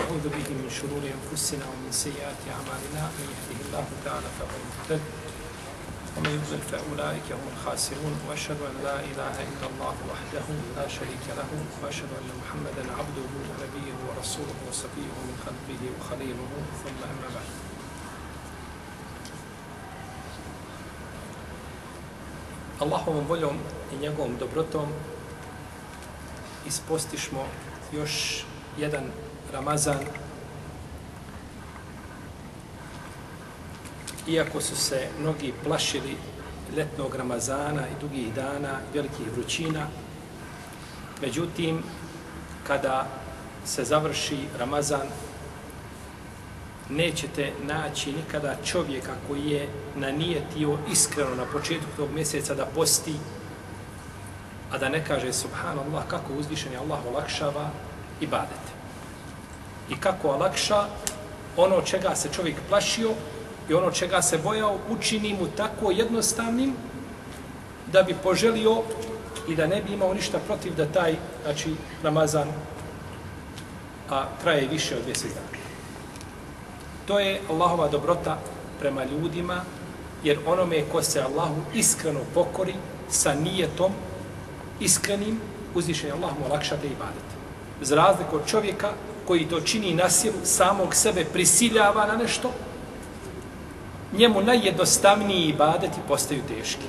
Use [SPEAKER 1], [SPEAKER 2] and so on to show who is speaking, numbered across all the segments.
[SPEAKER 1] أعوذ به من شرور أنفسنا ومن سيئات أعمالنا من يهده الله تعالى فهو المهتد ومن يضلل فأولئك هم الخاسرون وأشهد أن لا إله إلا الله وحده لا شريك له وأشهد أن محمدا عبده ونبيه ورسوله وصفيه من خلقه وخليله ثم أما بعد Allahovom voljom i njegovom dobrotom ispostišmo još jedan Ramazan iako su se mnogi plašili letnog Ramazana i dugih dana i velikih vrućina, međutim, kada se završi Ramazan, nećete naći nikada čovjeka koji je nanijetio iskreno na početku tog mjeseca da posti, a da ne kaže subhanallah kako uzvišen je Allah olakšava i badete. I kako olakša ono čega se čovjek plašio i ono čega se bojao učini mu tako jednostavnim da bi poželio i da ne bi imao ništa protiv da taj znači, Ramazan a traje više od mjesec dana. To je Allahova dobrota prema ljudima, jer onome ko se Allahu iskreno pokori sa nijetom iskrenim, uzvišen je Allah mu olakšate i badete. Za razliku od čovjeka koji to čini nasilu, samog sebe prisiljava na nešto, njemu najjednostavniji ibadeti postaju teški.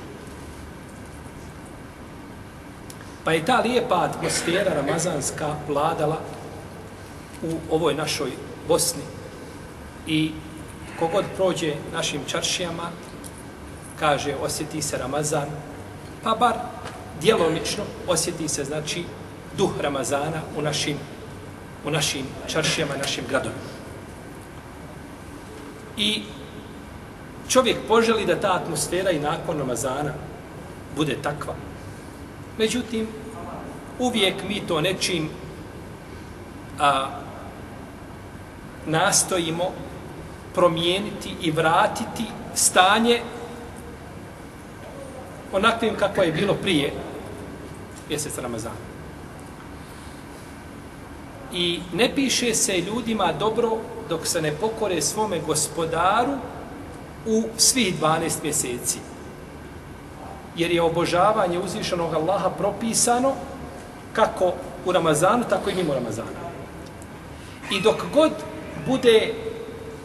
[SPEAKER 1] Pa je ta lijepa atmosfera ramazanska vladala u ovoj našoj Bosni i kogod prođe našim čaršijama, kaže osjeti se Ramazan, pa bar djelomično osjeti se znači duh Ramazana u našim, u našim čaršijama, našim gradovima. I čovjek poželi da ta atmosfera i nakon Ramazana bude takva. Međutim, uvijek mi to nečim a, nastojimo promijeniti i vratiti stanje onakvim kako je bilo prije mjeseca Ramazana. I ne piše se ljudima dobro dok se ne pokore svome gospodaru u svih 12 mjeseci. Jer je obožavanje uzvišenog Allaha propisano kako u Ramazanu, tako i mimo Ramazana. I dok god bude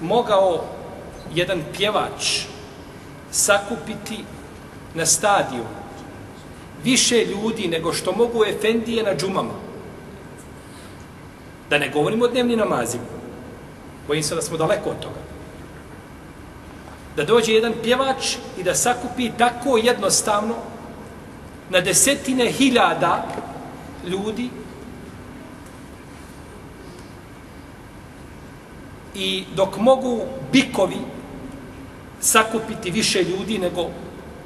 [SPEAKER 1] mogao jedan pjevač sakupiti na stadiju više ljudi nego što mogu efendije na džumama. Da ne govorimo o dnevnim namazima. Bojim se da smo daleko od toga. Da dođe jedan pjevač i da sakupi tako jednostavno na desetine hiljada ljudi i dok mogu bikovi sakupiti više ljudi nego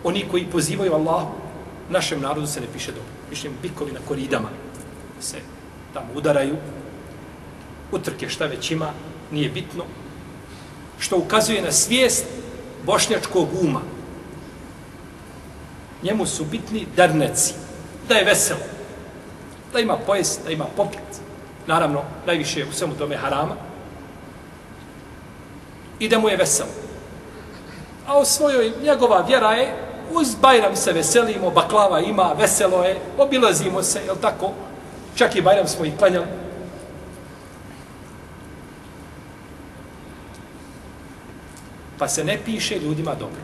[SPEAKER 1] oni koji pozivaju Allahu, našem narodu se ne piše dobro. Piše bikovi na koridama se tamo udaraju, utrke šta već ima, nije bitno, što ukazuje na svijest bošnjačkog uma. Njemu su bitni darneci, da je veselo, da ima pojes, da ima popit, naravno, najviše u svemu tome harama, i da mu je veselo. A u svojoj, njegova vjera je, uz Bajram se veselimo, baklava ima, veselo je, obilazimo se, jel tako? Čak i Bajram smo i klanjali. Pa se ne piše ljudima dobro.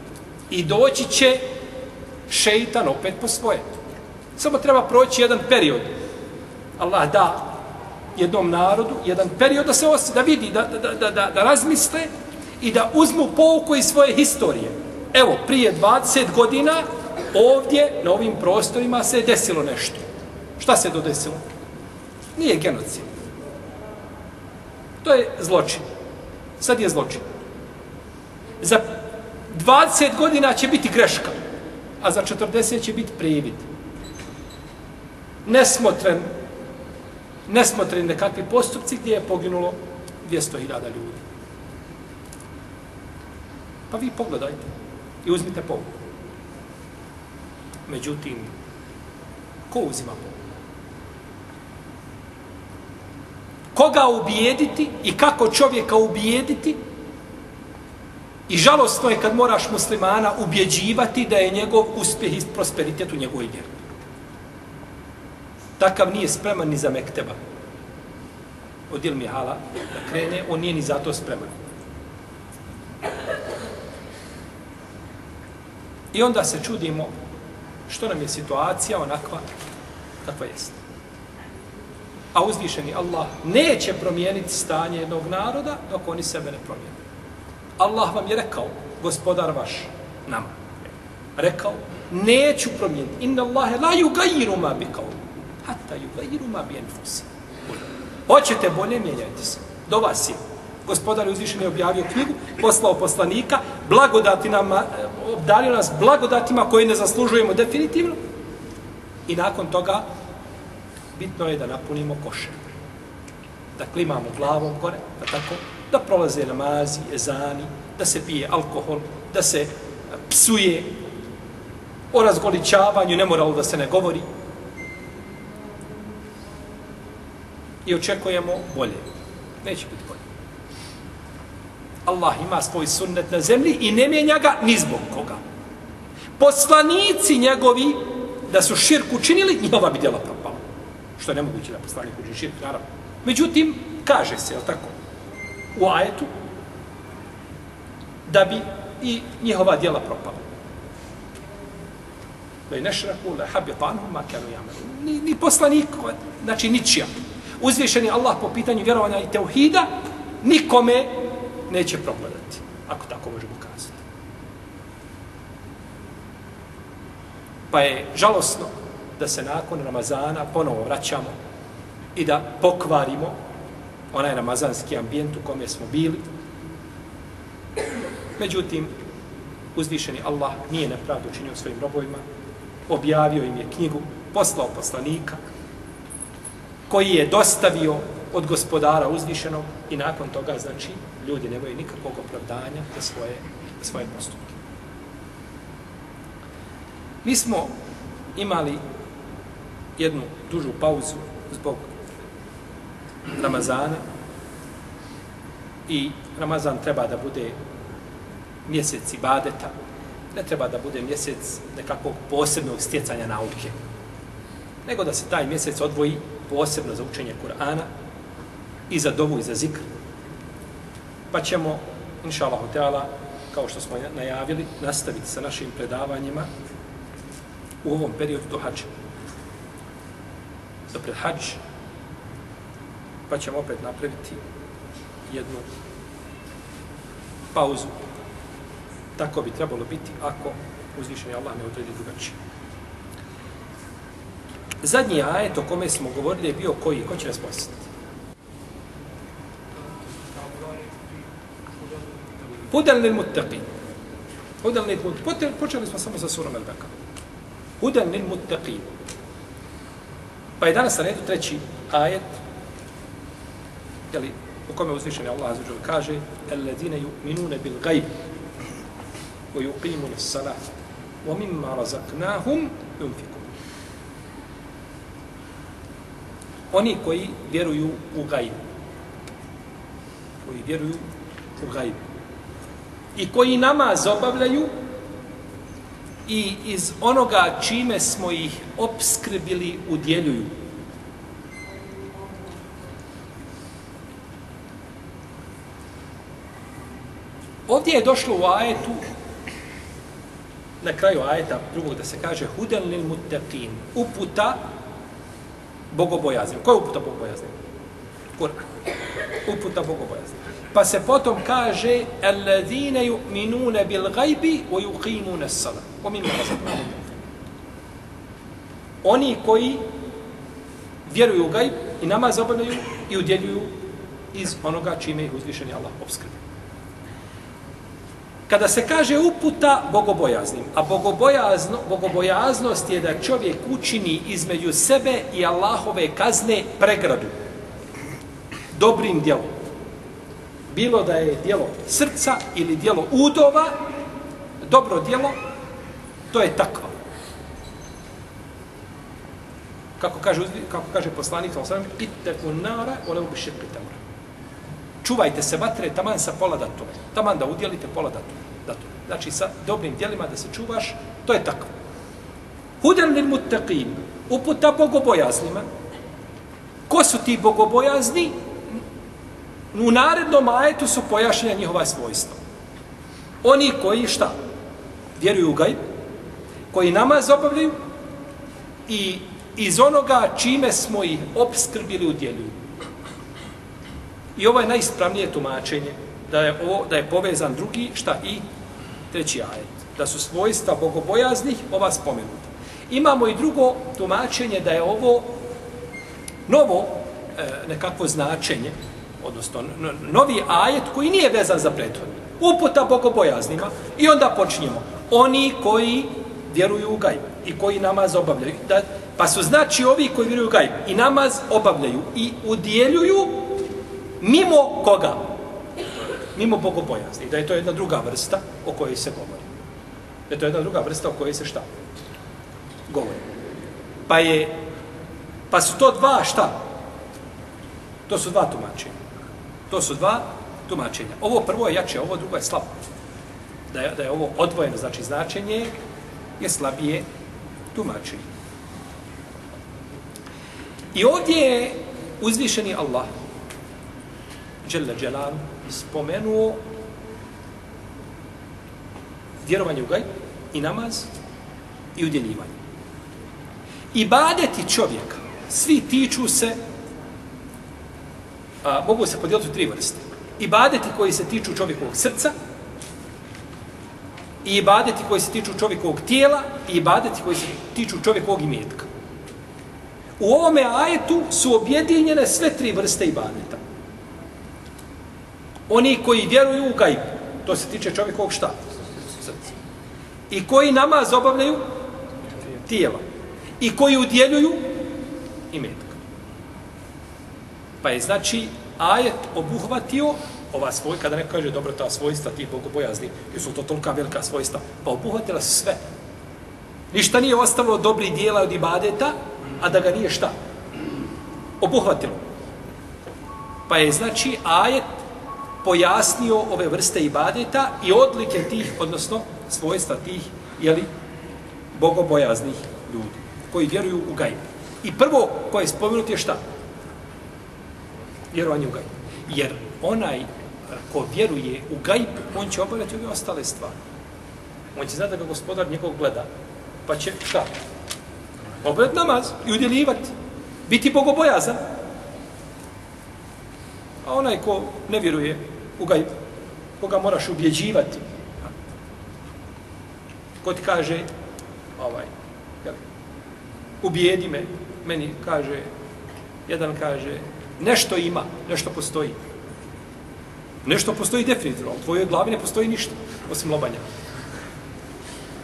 [SPEAKER 1] I doći će šeitan opet po svoje. Samo treba proći jedan period. Allah da jednom narodu jedan period da se osi, da vidi, da, da, da, da, da razmisle i da uzmu pouku iz svoje historije. Evo, prije 20 godina ovdje, na ovim prostorima, se je desilo nešto. Šta se to desilo? Nije genocid. To je zločin. Sad je zločin. Za 20 godina će biti greška, a za 40 će biti previd. Nesmotren, nesmotren nekakvi postupci gdje je poginulo 200.000 ljudi. Pa vi pogledajte i uzmite pouku. Međutim, ko uzima povuku? Koga ubijediti i kako čovjeka ubijediti? I žalostno je kad moraš muslimana ubjeđivati da je njegov uspjeh i prosperitet u njegovoj vjeri. Takav nije spreman ni za mekteba. Odil Mihala da krene, on nije ni za to spreman. I onda se čudimo što nam je situacija onakva kakva jeste. A uzvišeni Allah neće promijeniti stanje jednog naroda dok oni sebe ne promijene. Allah vam je rekao, gospodar vaš, nam, rekao, neću promijeniti. Inna Allahe la yugayiru ma bi kao. Hatta yugayiru ma bi enfusi. Hoćete bolje, mijenjajte se. Do vas je. Gospodar je uzvišen je objavio knjigu, poslao poslanika, blagodati nam, e, obdario nas blagodatima koje ne zaslužujemo definitivno. I nakon toga bitno je da napunimo košer. Da klimamo glavom gore, pa tako, da prolaze namazi, ezani, da se pije alkohol, da se psuje, o razgoličavanju, ne moralo da se ne govori. I očekujemo bolje. Neće biti bolje. Allah ima svoj sunnet na zemlji i ne mijenja ga ni zbog koga. Poslanici njegovi, da su širk učinili, njihova bi djela propala. Što je nemoguće da poslanik uđe širk, naravno. Međutim, kaže se, je tako, u ajetu, da bi i njihova djela propala. Da je nešraku, le habitanu, ma kanu jamenu. Ni, ni poslanik, znači ničija. Uzvišen je Allah po pitanju vjerovanja i teuhida, nikome neće progledati, ako tako možemo kazati. Pa je žalosno da se nakon Ramazana ponovo vraćamo i da pokvarimo onaj ramazanski ambijent u kome smo bili. Međutim, uzvišeni Allah nije nepravdu učinio svojim robovima, objavio im je knjigu, poslao poslanika, koji je dostavio od gospodara uzvišenog i nakon toga, znači, ljudi nemaju nikakvog opravdanja za svoje, za svoje postupke. Mi smo imali jednu dužu pauzu zbog Ramazana i Ramazan treba da bude mjesec ibadeta, ne treba da bude mjesec nekakvog posebnog stjecanja nauke, nego da se taj mjesec odvoji posebno za učenje Kur'ana i za dovu i za zikr. Pa ćemo, inša Allah, kao što smo najavili, nastaviti sa našim predavanjima u ovom periodu do hađa. Do pred hađa pa ćemo opet napraviti jednu pauzu. Tako bi trebalo biti ako uzvišeni Allah ne odredi drugačije. Zadnji ajet o kome smo govorili je bio koji? Ko će nas posjetiti? Hudan lil muttaqin. Hudan lil muttaqin. Počeli smo samo sa surom El-Beka. Hudan lil muttaqin. Pa je danas na redu treći ajet jeli, u kome uzvišen je Allah azuđel kaže Alladine yu'minune bil gajb wa yuqimune salat wa mimma razaknahum yunfikun. Oni koji vjeruju u gajb. Koji vjeruju u gajb i koji nama obavljaju i iz onoga čime smo ih obskrbili udjeljuju. Ovdje je došlo u ajetu, na kraju ajeta drugog da se kaže huden lil muttaqin, uputa bogobojaznim. Ko je uputa bogobojaznim? Kur'an. Uputa bogobojaznim. Pa se potom kaže alladine yu'minuna bil ghaibi wa yuqimuna as-salat. Wa Oni koji vjeruju u gajb i namaz obavljaju i udjeljuju iz onoga čime ih uzvišeni Allah obskrbi. Kada se kaže uputa bogobojaznim, a bogobojazno, bogobojaznost je da čovjek učini između sebe i Allahove kazne pregradu. Dobrim djelom. Bilo da je djelo srca ili djelo udova, dobro djelo, to je takva. Kako kaže, kako kaže poslanik, ittaku nara, olevu bi širki tamra čuvajte se vatre taman sa pola datove. Taman da udjelite pola datove. Znači sa dobrim dijelima da se čuvaš, to je tako. Hudan lil muttaqin, uputa bogobojaznima. Ko su ti bogobojazni? U narednom ajetu su pojašnjena njihova svojstva. Oni koji šta? Vjeruju u gajb, koji namaz obavljaju i iz onoga čime smo ih obskrbili udjeljuju. I ovo je najispravnije tumačenje, da je, ovo, da je povezan drugi, šta i treći ajet. Da su svojstva bogobojaznih ova spomenuta. Imamo i drugo tumačenje da je ovo novo e, nekakvo značenje, odnosno novi ajet koji nije vezan za prethodni. Uputa bogobojaznima i onda počinjemo. Oni koji vjeruju u gajb i koji namaz obavljaju. Da, pa su znači ovi koji vjeruju u gajb i namaz obavljaju i udjeljuju mimo koga? Mimo bogobojazni. Da je to jedna druga vrsta o kojoj se govori. Da je to jedna druga vrsta o kojoj se šta? Govori. Pa je, pa su to dva šta? To su dva tumačenja. To su dva tumačenja. Ovo prvo je jače, ovo drugo je slabo. Da je, da je ovo odvojeno, znači značenje je slabije tumačenje. I ovdje je uzvišeni Allah Đele Đelan spomenuo vjerovanje u gaj i namaz i udjeljivanje. Ibadeti čovjeka, svi tiču se, a, mogu se podijeliti u tri vrste. Ibadeti koji se tiču čovjekovog srca, i ibadeti koji se tiču čovjekovog tijela, i ibadeti koji se tiču čovjekovog imetka. U ovome ajetu su objedinjene sve tri vrste ibadeta. Oni koji vjeruju u gajb, to se tiče čovjekovog šta? Srca. I koji namaz obavljaju? Tijela. I koji udjeljuju? I. Pa je znači ajet obuhvatio ova svoj, kada neko kaže dobro ta svojstva, ti bogobojazni, jer su to tolika velika svojstva, pa obuhvatila sve. Ništa nije ostalo dobri dijela od ibadeta, a da ga nije šta? Obuhvatilo. Pa je znači ajet pojasnio ove vrste ibadeta i odlike tih, odnosno svojstva tih, jeli, bogobojaznih ljudi, koji vjeruju u gajb. I prvo koje je spomenuti je šta? Vjerovanje u gajb. Jer onaj eh, ko vjeruje u gajb, on će obavljati ove ostale stvari. On će znati da ga gospodar njegov gleda. Pa će šta? Obavljati namaz i udjeljivati. Biti bogobojazan. A onaj ko ne vjeruje u gajb, koga moraš ubjeđivati, ko ti kaže, ovaj, jel, ubijedi me, meni kaže, jedan kaže, nešto ima, nešto postoji. Nešto postoji definitivno, u tvojoj glavi ne postoji ništa, osim lobanja.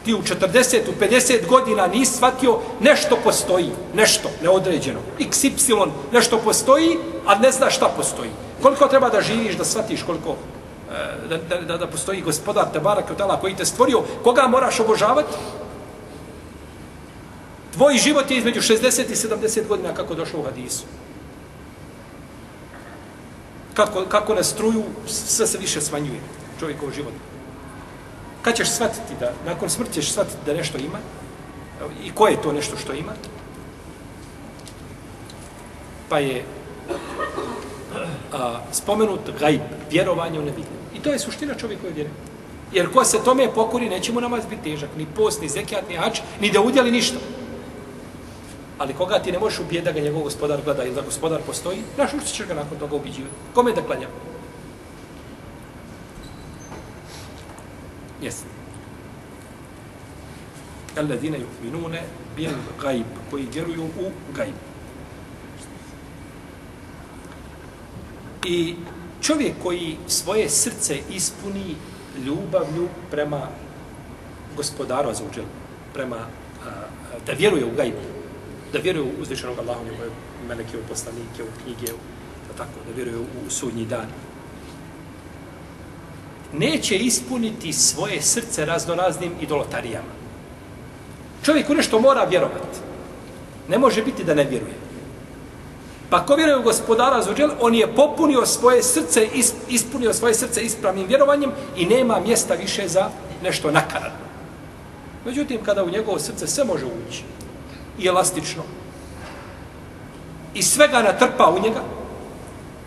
[SPEAKER 1] Ti u 40, u 50 godina nisi shvatio nešto postoji, nešto neodređeno. X, Y, nešto postoji, a ne znaš šta postoji. Koliko treba da živiš, da shvatiš koliko e, da, da, da, da postoji gospodar Tebara Kjotala koji te stvorio, koga moraš obožavati? Tvoj život je između 60 i 70 godina kako došlo u hadisu. Kako, kako na struju sve se više smanjuje čovjekov život. Kad ćeš shvatiti da, nakon smrti ćeš shvatiti da nešto ima, i koje je to nešto što ima, pa je a, spomenut gajb, vjerovanje u nevidljivo. I to je suština čovjekove vjere. Jer ko se tome pokori, neće mu namaz biti težak. Ni post, ni zekijat, ni hač, ni da udjeli ništa. Ali koga ti ne možeš ubijeti da ga njegov gospodar gleda ili da gospodar postoji, naš ušće će ga nakon toga ubiđivati. Kome da klanja? Jesi. Alladine yu'minune bil gajb, koji vjeruju u gajb. I čovjek koji svoje srce ispuni ljubavlju prema gospodaru Azuđel, prema, a, da vjeruje u gajbu, da vjeruje u uzvišenog Allaha, u njegove meleke, u poslanike, u knjige, u, da tako, da vjeruje u sudnji dan. Neće ispuniti svoje srce raznoraznim idolotarijama. Čovjek u nešto mora vjerovati. Ne može biti da ne vjeruje. Pa ko vjeruje u gospodara Azuđel, on je popunio svoje srce, ispunio svoje srce ispravnim vjerovanjem i nema mjesta više za nešto nakaradno. Međutim, kada u njegovo srce sve može ući, i elastično, i sve ga natrpa u njega,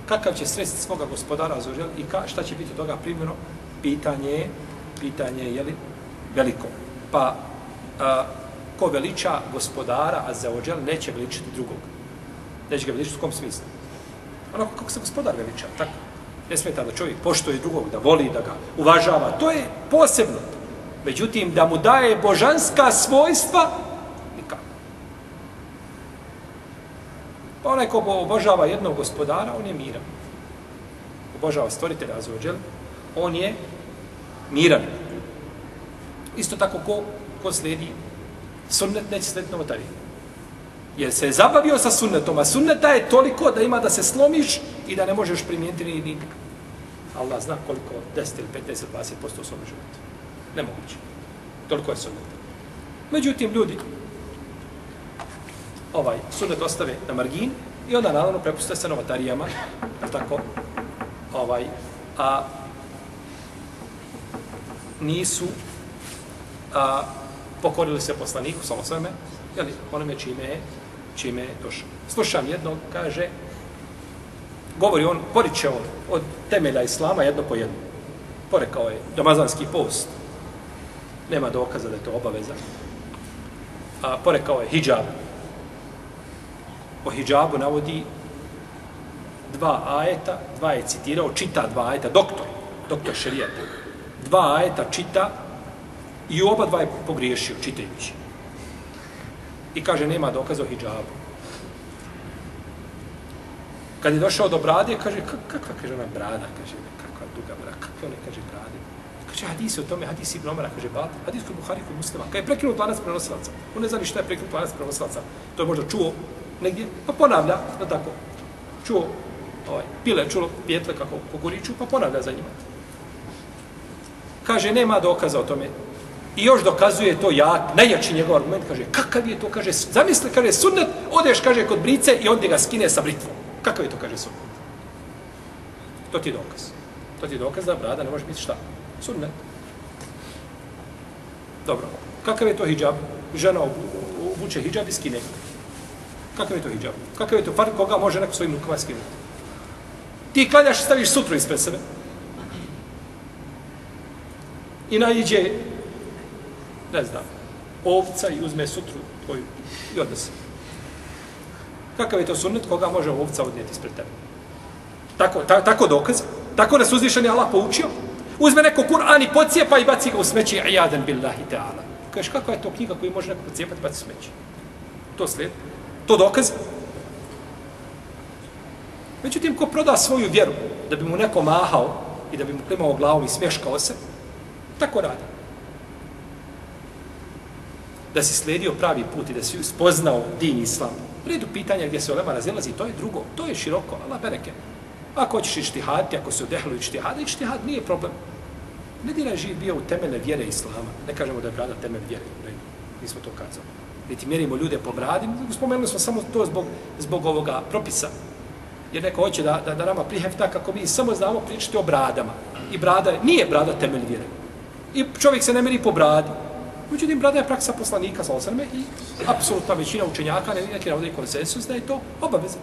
[SPEAKER 1] kakav će sresti svoga gospodara Azuđel i ka, šta će biti toga primjeno, pitanje je, pitanje je, jeli, veliko. Pa, a, ko veliča gospodara Azuđel, neće veličiti drugog neće ga veličati u kom smislu. Onako kako se gospodar veliča, tako. Ne smeta da čovjek poštuje drugog, da voli, da ga uvažava. To je posebno. Međutim, da mu daje božanska svojstva, nikako. Pa onaj ko obožava jednog gospodara, on je miran. Obožava stvoritelja Azuđel, on je miran. Isto tako ko, ko slijedi sunnet, neće slijediti novotarije. Jer se je zabavio sa sunnetom, a sunneta je toliko da ima da se slomiš i da ne možeš primijeniti ni, ni Allah zna koliko, 10 ili 15 ili 20% u svom životu. Nemoguće. Toliko je sunneta. Međutim, ljudi, ovaj sunnet ostave na margin i onda naravno prepuste se novatarijama, tako, ovaj, a nisu a, pokorili se poslaniku, samo sveme, jeli, onome čime je čime je došao. Slušam jednog, kaže, govori on, poriče on od temelja Islama jedno po jedno. Porekao je domazanski post. Nema dokaza da je to obaveza. A porekao je hijab. O hijabu navodi dva ajeta, dva je citirao, čita dva ajeta, doktor, doktor šerijata. Dva ajeta čita i oba dva je pogriješio čitajući i kaže nema dokaza o hijabu. Kad je došao do brade, kaže, kakva, kaže ona brada, kaže, kakva duga brada, kakve one, kaže, brade. Kaže, hadis o tome, hadis Ibn Omara, kaže, bat, hadis kod Buhari kod muslima. Kad je prekinut lanac prenosilaca, on ne zna ni šta je prekinut lanac prenosilaca. To je možda čuo negdje, pa ponavlja, no tako, čuo, ovaj, pile, čulo pjetle kako kukuriču, pa ponavlja za njima. Kaže, nema dokaza o tome, I još dokazuje to jak, najjači njegov argument, kaže, kakav je to, kaže, zamisli, kaže, sunnet, odeš, kaže, kod brice i onda ga skine sa britvom. Kakav je to, kaže, sunnet? To ti je dokaz. To ti je dokaz da brada ne može biti šta? Sunnet. Dobro. Kakav je to hijab? Žena obuče hijab i skine. Kakav je to hijab? Kakav je to far koga može neko svojim rukama skinuti? Ti klanjaš i staviš sutru ispred sebe. I najđe ne znam, ovca i uzme sutru tvoju i odnese. Kakav je to sunnet koga može ovca odnijeti ispred tebe? Tako, ta, tako dokaz? Tako nas uzvišen je Allah poučio? Uzme neko Kur'an i pocijepa i baci ga u smeće i ajadan billahi ta'ala. Kažeš, kakva je to knjiga koju može neko pocijepati i baci u smeće? To slijed. To dokaz? Međutim, ko proda svoju vjeru da bi mu neko mahao i da bi mu klimao glavom i smješkao se, tako radi da si slijedio pravi put i da si spoznao din islam. Redu pitanja gdje se olema razilazi, to je drugo, to je široko, Allah bereke. Ako hoćeš ištihati, ako se odehlo ištihati, ištihad nije problem. Ne dira živ bio u temele vjere islama. Ne kažemo da je brada temel vjere. Ne, nismo to kazali. Niti mjerimo ljude po bradi. Spomenuli smo samo to zbog, zbog ovoga propisa. Jer neko hoće da, da, da nama prihefta kako mi samo znamo pričati o bradama. I brada nije brada temel vjere. I čovjek se ne meri po bradi. Međutim, brada je praksa poslanika sa osrme i apsolutna većina učenjaka ne neki navode konsensus da je to obaveza.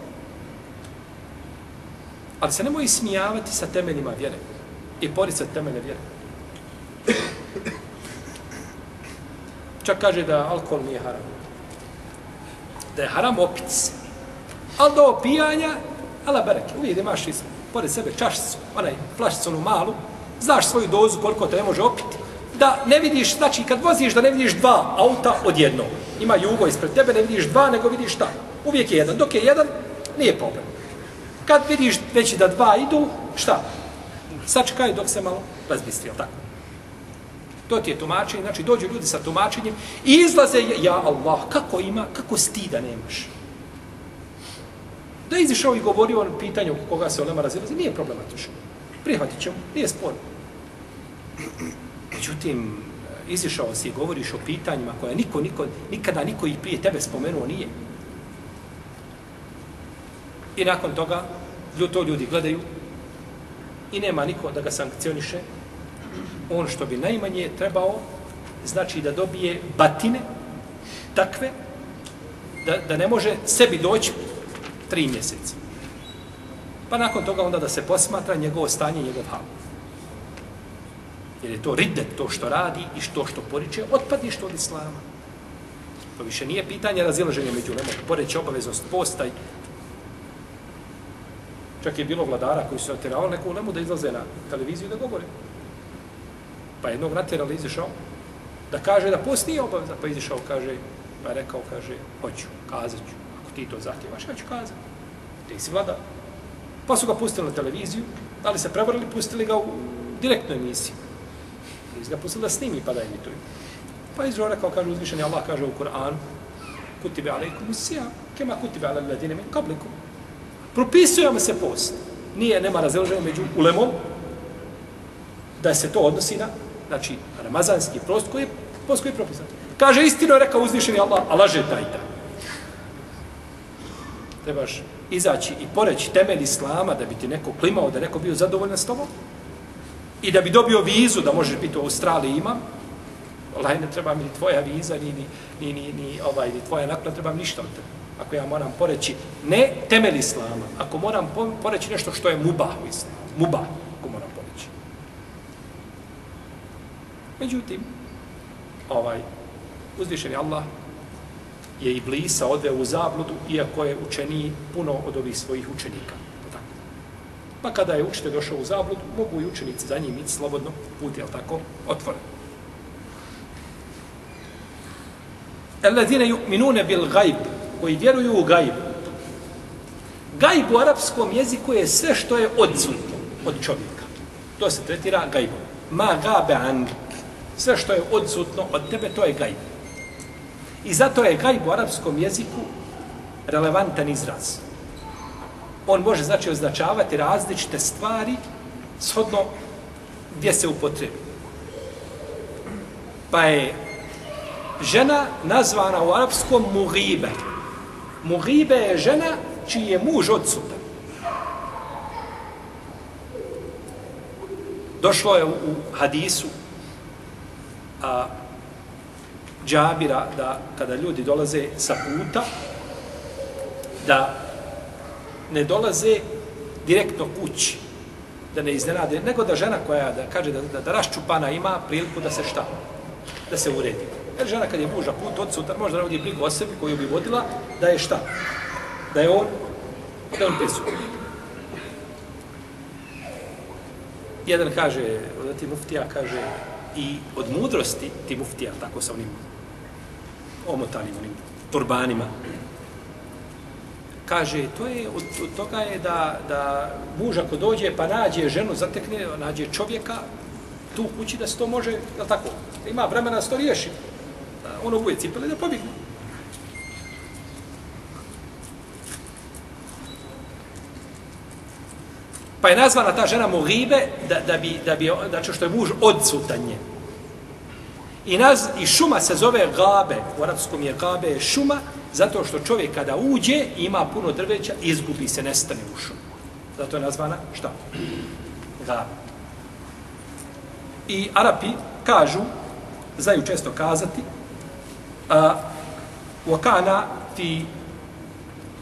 [SPEAKER 1] Ali se nemoj smijavati sa temeljima vjere. i poricati temelje vjere. Čak kaže da alkohol nije haram. Da je haram opit se. Ali do opijanja, ala bereke, uvijek imaš iz, pored sebe čašicu, onaj flašicu onu malu, znaš svoju dozu koliko te ne može opiti. Da ne vidiš, znači kad voziš da ne vidiš dva auta od jednog. Ima jugo ispred tebe, ne vidiš dva, nego vidiš šta. Uvijek je jedan. Dok je jedan, nije problem. Kad vidiš već da dva idu, šta? Sačekaj dok se malo razbistri, tako? To ti je tumačenje, znači dođu ljudi sa tumačenjem i izlaze, ja Allah, kako ima, kako stida nemaš. Da je izišao i govorio ono o pitanju koga se olema razilazi, nije problematično. Prihvatit ćemo, nije sporno. Međutim, izišao si i govoriš o pitanjima koja niko, niko, nikada niko i prije tebe spomenuo nije. I nakon toga, to ljudi gledaju i nema niko da ga sankcioniše, on što bi najmanje trebao, znači da dobije batine takve, da, da ne može sebi doći tri mjeseca. Pa nakon toga onda da se posmatra njegovo stanje, njegov hal. Jer je to riddet, to što radi i što što poriče, otpadnište od islama. To više nije pitanje razilaženja među lemom. Poreći obaveznost postaj. Čak je bilo vladara koji su natjeravali neku lemu da izlaze na televiziju da govore. Pa jednog natjerali izišao da kaže da post nije obaveza. Pa izišao, kaže, pa rekao, kaže, hoću, kazat ću. Ako ti to zahtjevaš, ja ću kazat. Ti si vladar. Pa su ga pustili na televiziju, ali se prevarili, pustili ga u direktnu emisiju. Nisu ga pustili da snimi, pa da emituje. Pa je izrao rekao, kaže uzvišeni Allah, kaže u Kur'anu, kutibe alaikum usija, kema kutibe ala ladine min kablikum. Propisujemo se post. Nije, nema razilaženja među ulemom, da se to odnosi na znači ramazanski post koji je post koji je propisan. Kaže istino je rekao uzvišeni Allah, a laže taj taj. Trebaš izaći i poreći temelj Islama da bi ti neko klimao, da neko bio zadovoljan s tobom i da bi dobio vizu da možeš biti u Australiji imam, Allah ne treba mi ni tvoja viza, ni, ni, ni, ni, ni, ovaj, ni tvoja nakon, treba mi ništa od tebe. Ako ja moram poreći, ne temelj Islama, ako moram poreći nešto što je mubah u Islamu, mubah, ako moram poreći. Međutim, ovaj, uzvišeni Allah je i blisa odveo u zabludu, iako je učeniji puno od ovih svojih učenika. Pa kada je učitelj došao u zabludu, mogu i učenici za njim ići slobodno, put je tako otvoren. Alladine yu'minune bil gajb, koji vjeruju u gajb. Gajb u arapskom jeziku je sve što je odsutno od čovjeka. To se tretira gajbom. Ma gabe an. Sve što je odsutno od tebe, to je gajb. I zato je gajb u arapskom jeziku relevantan izraz. On može znači označavati različite stvari shodno gdje se upotrebi. Pa je žena nazvana u arapskom mugibe. Mugibe je žena čiji je muž odsutan. Došlo je u, u hadisu a, džabira da kada ljudi dolaze sa puta, da ne dolaze direktno kući, da ne iznenade, nego da žena koja da kaže da, da, da raščupana ima priliku da se šta? Da se uredi. Jer žena kad je muža put od sutra, možda ne brigu o sebi koju bi vodila, da je šta? Da je on, da je on pesu. Jedan kaže, od ti muftija kaže, i od mudrosti ti muftija, tako sa onim omotanim, onim turbanima, kaže, to je, od, od toga je da, da muž ako dođe pa nađe ženu, zatekne, nađe čovjeka, tu kući da se to može, je tako, ima vremena da se to riješi. On obuje cipele da pobjegne. Pa je nazvana ta žena Mugibe da, da bi, da bi, znači što je muž odsutanje. I, naz, I šuma se zove Gabe, u arapskom je Gabe šuma, zato što čovjek kada uđe ima puno drveća, izgubi se, nestane u šumu. Zato je nazvana šta? Gaba. I Arapi kažu, znaju često kazati, a, wakana fi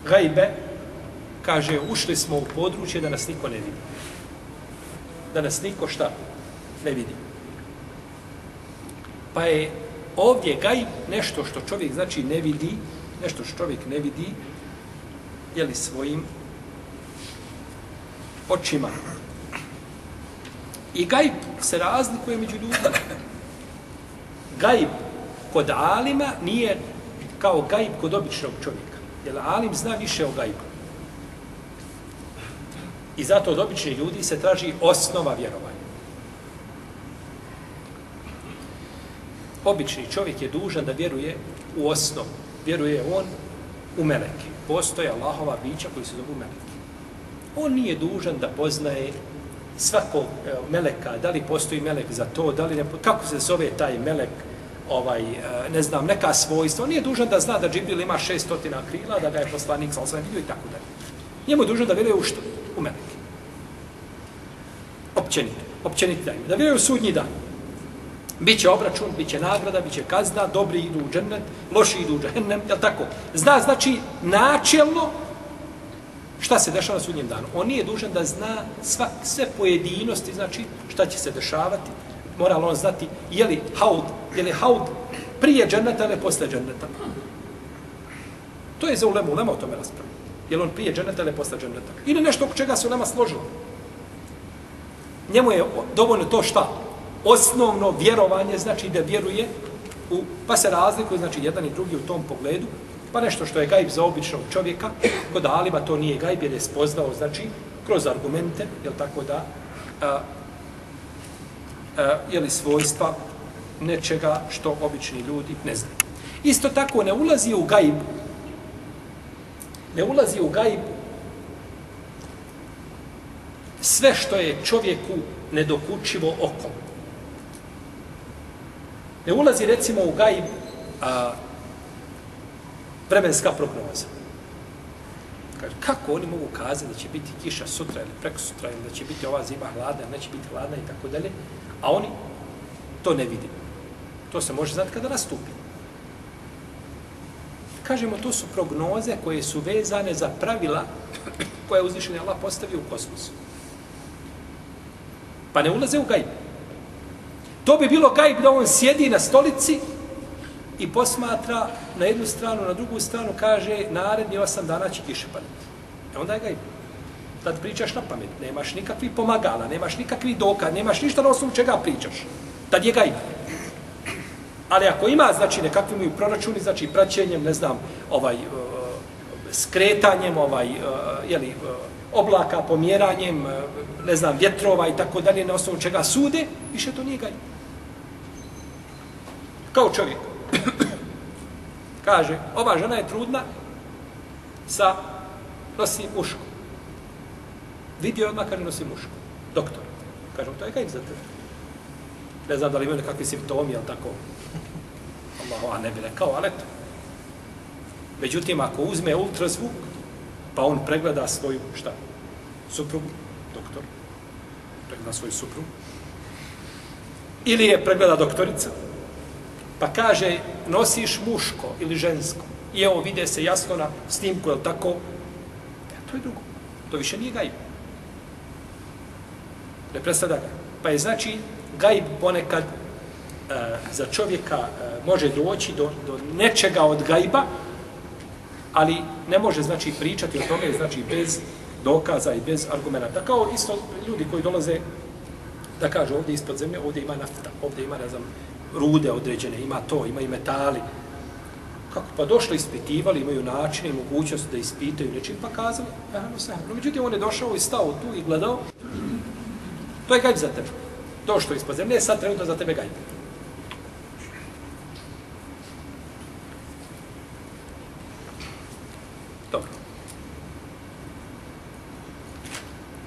[SPEAKER 1] gajbe, kaže, ušli smo u područje da nas niko ne vidi. da nas niko šta ne vidi. Pa je ovdje gajb nešto što čovjek znači ne vidi, nešto što čovjek ne vidi, je li svojim očima. I gajb se razlikuje među ljudima. Gajb kod alima nije kao gajb kod običnog čovjeka. Jer alim zna više o gajbu. I zato od običnih ljudi se traži osnova vjerovanja. Obični čovjek je dužan da vjeruje u osnovu. Vjeruje on u meleke. Postoje Allahova bića koji se zovu meleke. On nije dužan da poznaje svakog e, meleka, da li postoji melek za to, da li ne, kako se zove taj melek, ovaj, e, ne znam, neka svojstva. On nije dužan da zna da Džibril ima 600 krila, da ga je poslanik sa osam vidio i tako dalje. Njemu je dužan da vjeruje u što? U meleke. Općenito. Općenito daju. Da vjeruje u sudnji dan. Biće obračun, biće nagrada, biće kazna, dobri idu u džennet, loši idu u džennem, jel tako? Zna, znači, načelno šta se dešava na sudnjem danu. On nije dužan da zna sva, sve pojedinosti, znači, šta će se dešavati. Mora on znati, je li haud, je li haud prije dženneta ili posle dženneta. To je za ulemu, ulema o tome raspravi. Je li on prije dženneta ili posle dženneta. Ili nešto oko čega se ulema složilo. Njemu je dovoljno to šta? Osnovno vjerovanje znači da vjeruje u, pa se razlikuje znači jedan i drugi u tom pogledu, pa nešto što je gajb za običnog čovjeka, kod Aliba to nije gajb jer je spoznao znači kroz argumente, jel tako da, a, a, jeli svojstva nečega što obični ljudi ne znaju. Isto tako ne ulazi u gajb, ne ulazi u gajb sve što je čovjeku nedokučivo okom. Ne ulazi recimo u gajib a, vremenska prognoza. Kaže, kako oni mogu kazati da će biti kiša sutra ili preko sutra ili da će biti ova zima hladna neće biti hladna i tako dalje, a oni to ne vidi. To se može znati kada nastupi. Kažemo, to su prognoze koje su vezane za pravila koje je uzvišenje Allah postavio u kosmosu. Pa ne ulaze u gajbu. To bi bilo gajb da on sjedi na stolici i posmatra na jednu stranu, na drugu stranu, kaže naredni osam dana će kiše padati. E onda je gajb. Tad pričaš na pamet, nemaš nikakvi pomagala, nemaš nikakvi doka, nemaš ništa na osnovu čega pričaš. Tad je gajb. Ali ako ima, znači, nekakvi mi proračuni, znači, praćenjem, ne znam, ovaj, e, skretanjem, ovaj, e, jeli, e, oblaka, pomjeranjem, ne znam, vjetrova i tako dalje, na osnovu čega sude, više to nije gajb. Kao čovjek. Kaže, ova žena je trudna sa nosi mušku. Vidio odmah kaže nosi muško. Doktor. Kaže, to je kaj za te. Ne znam da li imaju nekakvi simptomi, ali tako. Allahu, a ne bi rekao, ali eto. Međutim, ako uzme ultrazvuk, pa on pregleda svoju, šta? Suprugu, doktor. Pregleda svoju suprugu. Ili je pregleda doktorica, Pa kaže, nosiš muško ili žensko. I evo, vide se jasno na snimku, je tako? E, to je drugo. To više nije gajb. Ne predstavlja ga. Pa je znači, gajb ponekad e, za čovjeka e, može doći do, do nečega od gajba, ali ne može znači pričati o tome znači bez dokaza i bez argumenta. Kao isto ljudi koji dolaze da kažu ovdje ispod zemlje, ovdje ima nafta, ovdje ima, ne znam, rude određene, ima to, ima i metali. Kako? Pa došli, ispitivali, imaju načine i mogućnost da ispitaju nečim, pa kazali, aha, no. No, međutim, on je došao i stao tu i gledao. To je gajb za tebe. To što je ispod zemlje, e, sad trenutno za tebe gajb. Dobro.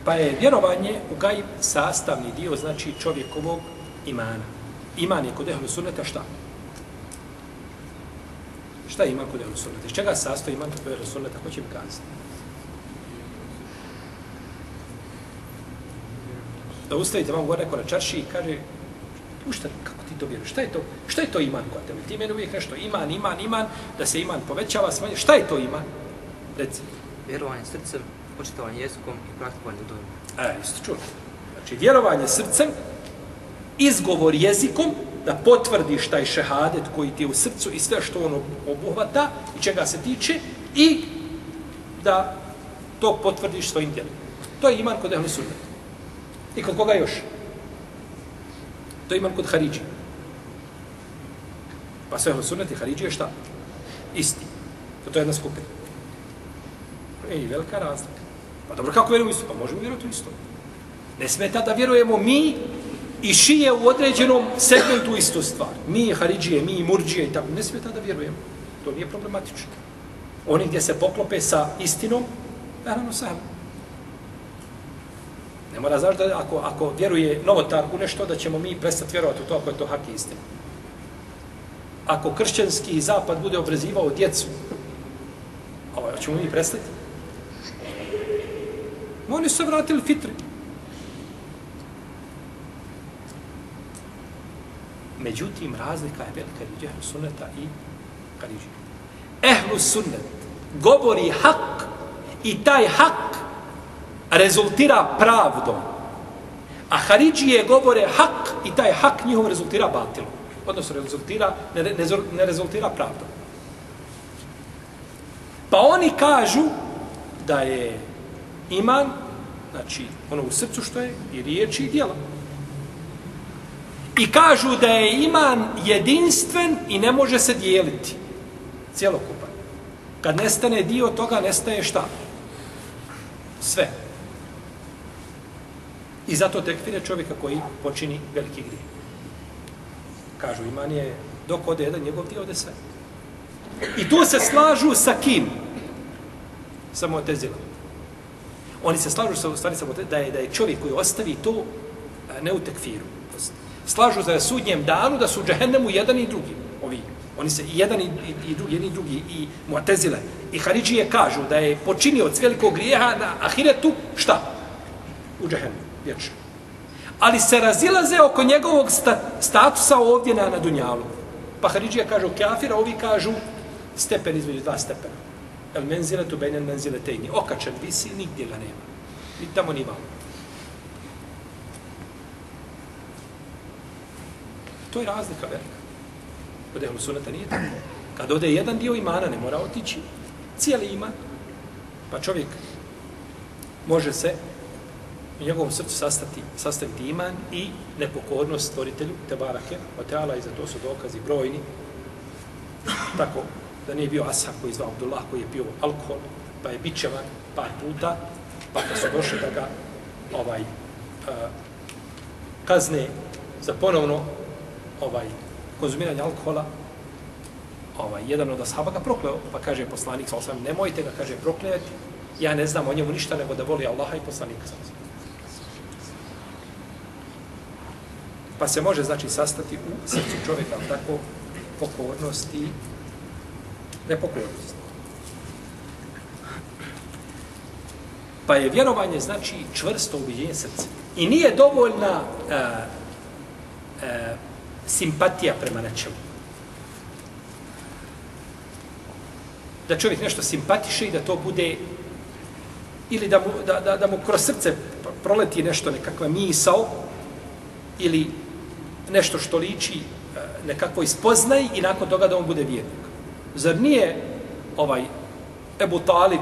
[SPEAKER 1] Pa je vjerovanje u gajb sastavni dio, znači čovjekovog imana. Iman je kod ehlu sunneta šta? Šta je iman kod ehlu sunneta? Iz čega sastoji iman kod ehlu sunneta? Ko će mi kazati? Da ustavite vam gore neko na čarši i kaže Ušta, kako ti to vjeruješ? Šta je to? Šta je to iman kod tebe? Ti meni uvijek nešto iman, iman, iman, da se iman povećava, smanje. Šta je to iman? Reci.
[SPEAKER 2] Vjerovanje srcem, početovanje jezikom i praktikovanje u.
[SPEAKER 1] E, jeste čuli? Znači, vjerovanje srcem, izgovor jezikom, da potvrdiš taj šehadet koji ti je u srcu i sve što ono obuhvata i čega se tiče i da to potvrdiš svojim djelom. To je iman kod ehli sunneta. I kod koga još? To je iman kod Haridži. Pa sve ehli sunneti Haridži je šta? Isti. To, to je jedna skupina. Ej, velika razlika. Pa dobro, kako vjerujemo isto? Pa možemo vjerovati isto. Ne smeta da vjerujemo mi i šije u određenom segmentu istu stvar. Mi Haridžije, mi Murđije i tako. Ne smeta da vjerujemo. To nije problematično. Oni gdje se poklope sa istinom, naravno sam. Ne mora znaš da ako, ako vjeruje novotar u nešto, da ćemo mi prestati vjerovati u to ako je to hak i istina. Ako kršćanski zapad bude obrezivao djecu, ovo ćemo mi prestati? Oni su se vratili fitri. Međutim, razlika je velika između ehlu sunneta i karidži. Ehlu sunnet govori hak i taj hak rezultira pravdom. A Haridžije govore hak i taj hak njihov rezultira batilom. Odnosno, rezultira, ne, ne, ne rezultira pravdom. Pa oni kažu da je iman, znači ono u srcu što je, i riječi i dijela. I kažu da je iman jedinstven i ne može se dijeliti. Cijelokupan. Kad nestane dio toga, nestaje šta? Sve. I zato tekfire čovjeka koji počini veliki grije. Kažu, iman je dok ode jedan njegov dio, ode sve. I tu se slažu sa kim? Sa Motezilom. Oni se slažu sa stvari sa da je, da je čovjek koji ostavi to ne u tekfiru. Slažu za sudnjem danu da su u džehennemu jedan i drugi. Ovi. Oni se i jedan i, i, i drugi, jedan i drugi, i Mu'tezile, i Haridžije kažu da je počinio od velikog grijeha na ahiretu, šta? U džehennemu, vječno. Ali se razilaze oko njegovog sta, statusa ovdje na, na Dunjalu. Pa Haridžije kažu kafira, ovi kažu stepen između dva stepena. El menzile tu benjen menzile tejni. Okačan visi, nigdje ga nema. Ni tamo ni malo. To je razlika velika. Kod ehlu sunata nije tako. Kad ode jedan dio imana, ne mora otići cijeli iman. Pa čovjek može se u njegovom srcu sastati, sastaviti iman i nepokornost stvoritelju, te barake, o teala i za to su dokazi brojni. Tako, da nije bio Ashab koji zvao Abdullah, koji je pio alkohol, pa je bićevan par puta, pa kad su došli da ga ovaj, uh, kazne za ponovno ovaj, konzumiranje alkohola, ovaj, jedan od ashaba ga prokleo, pa kaže poslanik, sa osam, nemojte ga, kaže, proklejati, ja ne znam o njemu ništa nego da voli Allaha i poslanika. Sa Pa se može, znači, sastati u srcu čovjeka, tako, pokornost i nepokornost. Pa je vjerovanje, znači, čvrsto ubiđenje srca. I nije dovoljna uh, uh, simpatija prema nečemu. Da čovjek nešto simpatiše i da to bude ili da mu, da, da, da mu kroz srce proleti nešto, nekakva misao ili nešto što liči e, nekakvo ispoznaj i nakon toga da on bude vjernik. Zar nije ovaj Ebu Talib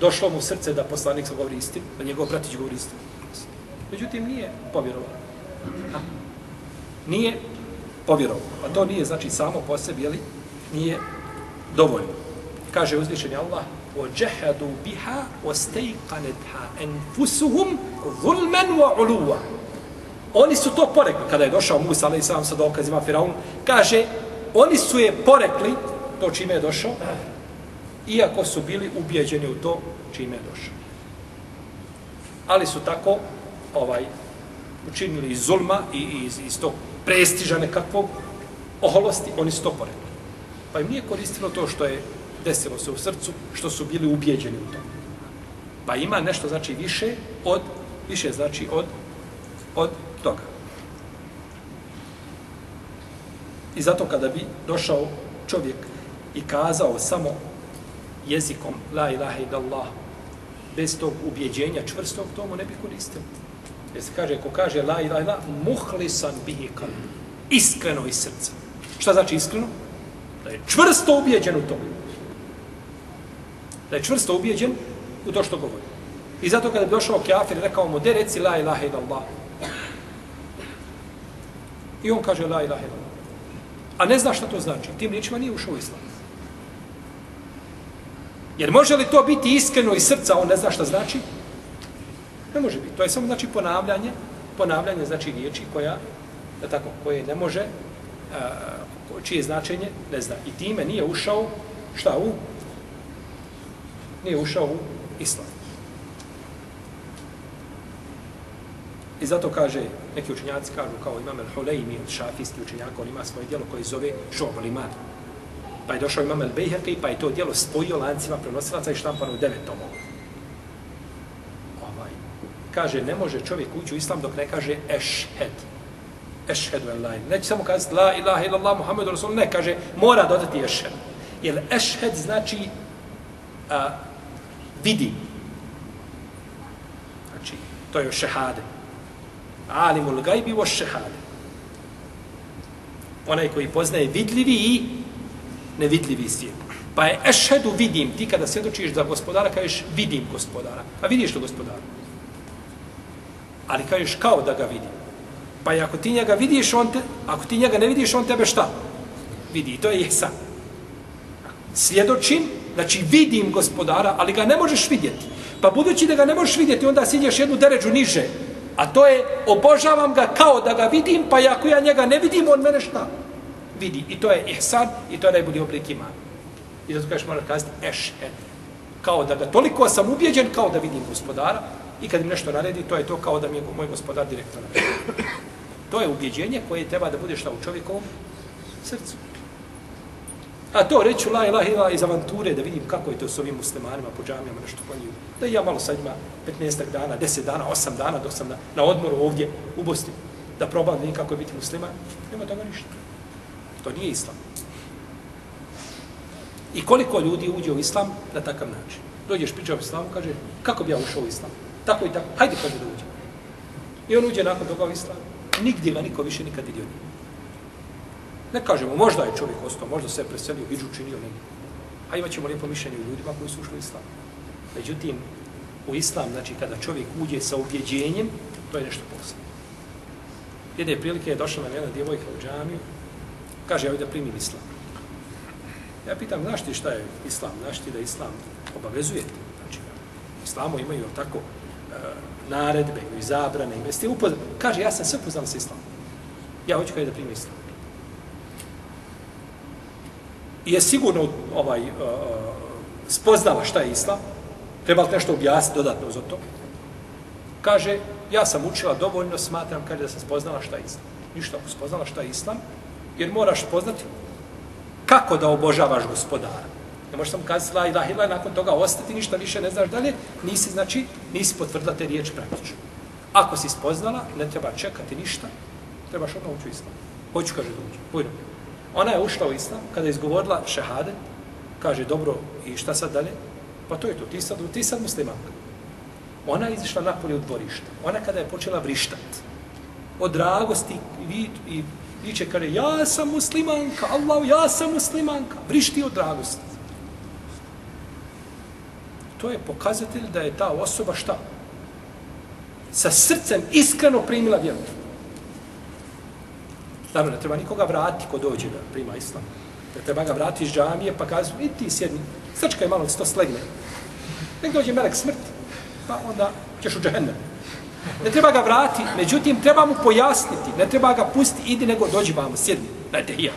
[SPEAKER 1] došlo mu srce da poslanik sa govori istinu, da njegov bratić govori istinu? Međutim, nije povjerovao Nije povjerovao. Pa to nije, znači, samo po sebi, jeli, nije dovoljno. Kaže uzvišeni Allah, وَجَحَدُوا بِهَا وَسْتَيْقَنَتْهَا أَنْفُسُهُمْ ظُلْمًا وَعُلُوًا Oni su to porekli. Kada je došao Musa, ali sam sa dokazima Firaun, kaže, oni su je porekli, to čime je došao, iako su bili ubijeđeni u to čime je došao. Ali su tako ovaj učinili iz zulma i iz, iz tog prestiža nekakvog oholosti, oni su to porekli. Pa im nije koristilo to što je desilo se u srcu, što su bili ubijeđeni u to. Pa ima nešto znači više od, više znači od, od toga. I zato kada bi došao čovjek i kazao samo jezikom la ilaha illallah bez tog ubjeđenja čvrstog, to mu ne bi koristilo. Jer se kaže, ko kaže la ilaha ila, muhlisan bihi kalb. Iskreno iz srca. Šta znači iskreno? Da je čvrsto ubijeđen u to. Da je čvrsto ubijeđen u to što govori. I zato kada je došao kjafir i rekao mu, de reci la ilaha ila Allah. I on kaže la ilaha ila Allah. A ne zna šta to znači. Tim riječima nije ušao u islam. Jer može li to biti iskreno iz srca, on ne zna šta znači? Ne može biti. To je samo znači ponavljanje, ponavljanje znači riječi koja, da tako, koje ne može, a, čije značenje ne zna. I time nije ušao, šta u? Nije ušao u islam. I zato kaže, neki učenjaci kažu kao imam el-Huleymi od učenjak, učenjaka, on ima svoje dijelo koje zove Šob. Pa je došao imam el-Bejheqi, pa je to dijelo spojio lancima prenosilaca i štampano u devet tomova. Kaže, ne može čovjek ući u islam dok ne kaže ešhed. Ešhedu en lajn. Neće samo kazati la ilaha illallah Muhammedu Rasul, ne, kaže, mora dodati ešhed. Jer ešhed znači a, vidi. Znači, to je šehade alimul gajbi o šehade. Onaj koji poznaje vidljivi i nevidljivi svijet. Pa je ešhedu vidim, ti kada svjedočiš za gospodara, kažeš vidim gospodara. A vidiš to gospodara? Ali kažeš kao da ga vidim. Pa i ako ti njega vidiš, on te, ako ti njega ne vidiš, on tebe šta? Vidi, to je jesa. Svjedočim, znači vidim gospodara, ali ga ne možeš vidjeti. Pa budući da ga ne možeš vidjeti, onda siđeš jednu deređu niže. A to je, obožavam ga kao da ga vidim, pa ako ja njega ne vidim, on mene šta? Vidi. I to je ihsan, i to je najbolji oblik imana. I zato kažeš, moraš kazati, ešhed. Kao da ga, toliko sam ubjeđen, kao da vidim gospodara, i kad mi nešto naredi, to je to kao da mi je moj gospodar direktor naredi. To je ubjeđenje koje treba da bude šta u čovjekovom srcu. A to reću la ilaha ila iz avanture da vidim kako je to s ovim muslimanima po džamijama nešto klanjuju. Da ja malo sad ima 15 dana, 10 dana, 8 dana dok sam na, na odmoru ovdje u Bosni da probam vidim kako je biti musliman. Nema toga ništa. To nije islam. I koliko ljudi uđe u islam na takav način. Dođeš pričao o islamu, kaže, kako bi ja ušao u islam? Tako i tako, hajde kaže da uđe. I on uđe nakon toga u islam. Nigdje ga niko više nikad vidio nije. Ne kažemo, možda je čovjek ostao, možda se je preselio, iđu učinio negdje. A imat ćemo lijepo mišljenje u ljudima koji su ušli u islam. Međutim, u islam, znači kada čovjek uđe sa ubjeđenjem, to je nešto posebno. Jedne prilike je došla na jedna djevojka u džamiju, kaže, ja da primim islam. Ja pitam, znaš ti šta je islam? Znaš ti da islam obavezuje? Znači, islamo imaju tako naredbe i zabrane. I ste upozna... Kaže, ja sam sve upoznala s islamom. Ja hoću kada da primim islam. I je sigurno ovaj, uh, spoznala šta je islam, treba li nešto objasniti dodatno za to. Kaže, ja sam učila dovoljno, smatram, kaže da sam spoznala šta je islam. Ništa ako spoznala šta je islam, jer moraš spoznati kako da obožavaš gospodara. Ne možeš samo kazati la ilaha ila nakon toga ostati, ništa više ne znaš dalje, nisi, znači, nisi potvrdila te riječi praktično. Ako si spoznala, ne treba čekati ništa, trebaš odmah ući u islam. Hoću, kaže, da uđe. Pojdo. Ona je ušla u islam, kada je izgovorila šehade, kaže, dobro, i šta sad dalje? Pa to je to, ti sad, ti sad muslimanka. Ona je izišla napolje u dvorište. Ona kada je počela vrištat, od dragosti i, i viče, kaže, ja sam muslimanka, Allah, ja sam muslimanka. Vrišti od dragosti. To je pokazatelj da je ta osoba šta? Sa srcem iskreno primila vjeru. Naravno, ne treba nikoga vratiti ko dođe da prima islam. Ne treba ga vratiti iz džamije pa kazu, i ti sjedni, srčkaj malo, se to slegne. Nek dođe melek smrti, pa onda ćeš u džahennem. Ne treba ga vratiti, međutim, treba mu pojasniti, ne treba ga pusti, idi nego dođi vamo, sjedni, na tehija.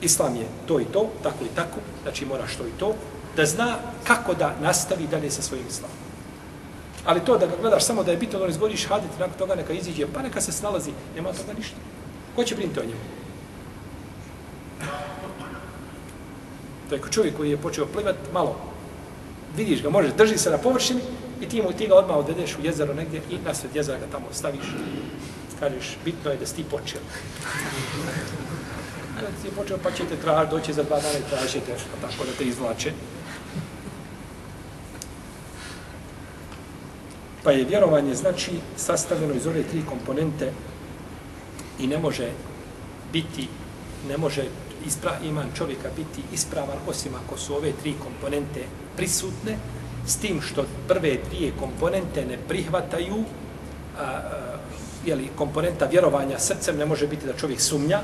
[SPEAKER 1] Islam je to i to, tako i tako, znači moraš to i to, da zna kako da nastavi dalje sa svojim islamom. Ali to da ga gledaš samo da je bitno da on izgoriš hadit, nakon toga neka iziđe, pa neka se snalazi, nema toga ništa. Ko će brinuti o njemu? To je čovjek koji je počeo plivat, malo vidiš ga, možeš, drži se na površini i ti mu ti ga odmah odvedeš u jezero negdje i nasred jezera ga tamo staviš. Kažeš, bitno je da si ti počeo. Kad si počeo, pa ćete tražiti, doći za dva dana i tražite, pa tako da te izvlače. Pa je vjerovanje znači sastavljeno iz ove tri komponente i ne može biti, ne može ispra, iman čovjeka biti ispravan osim ako su ove tri komponente prisutne, s tim što prve dvije komponente ne prihvataju a, a, jeli, komponenta vjerovanja srcem ne može biti da čovjek sumnja,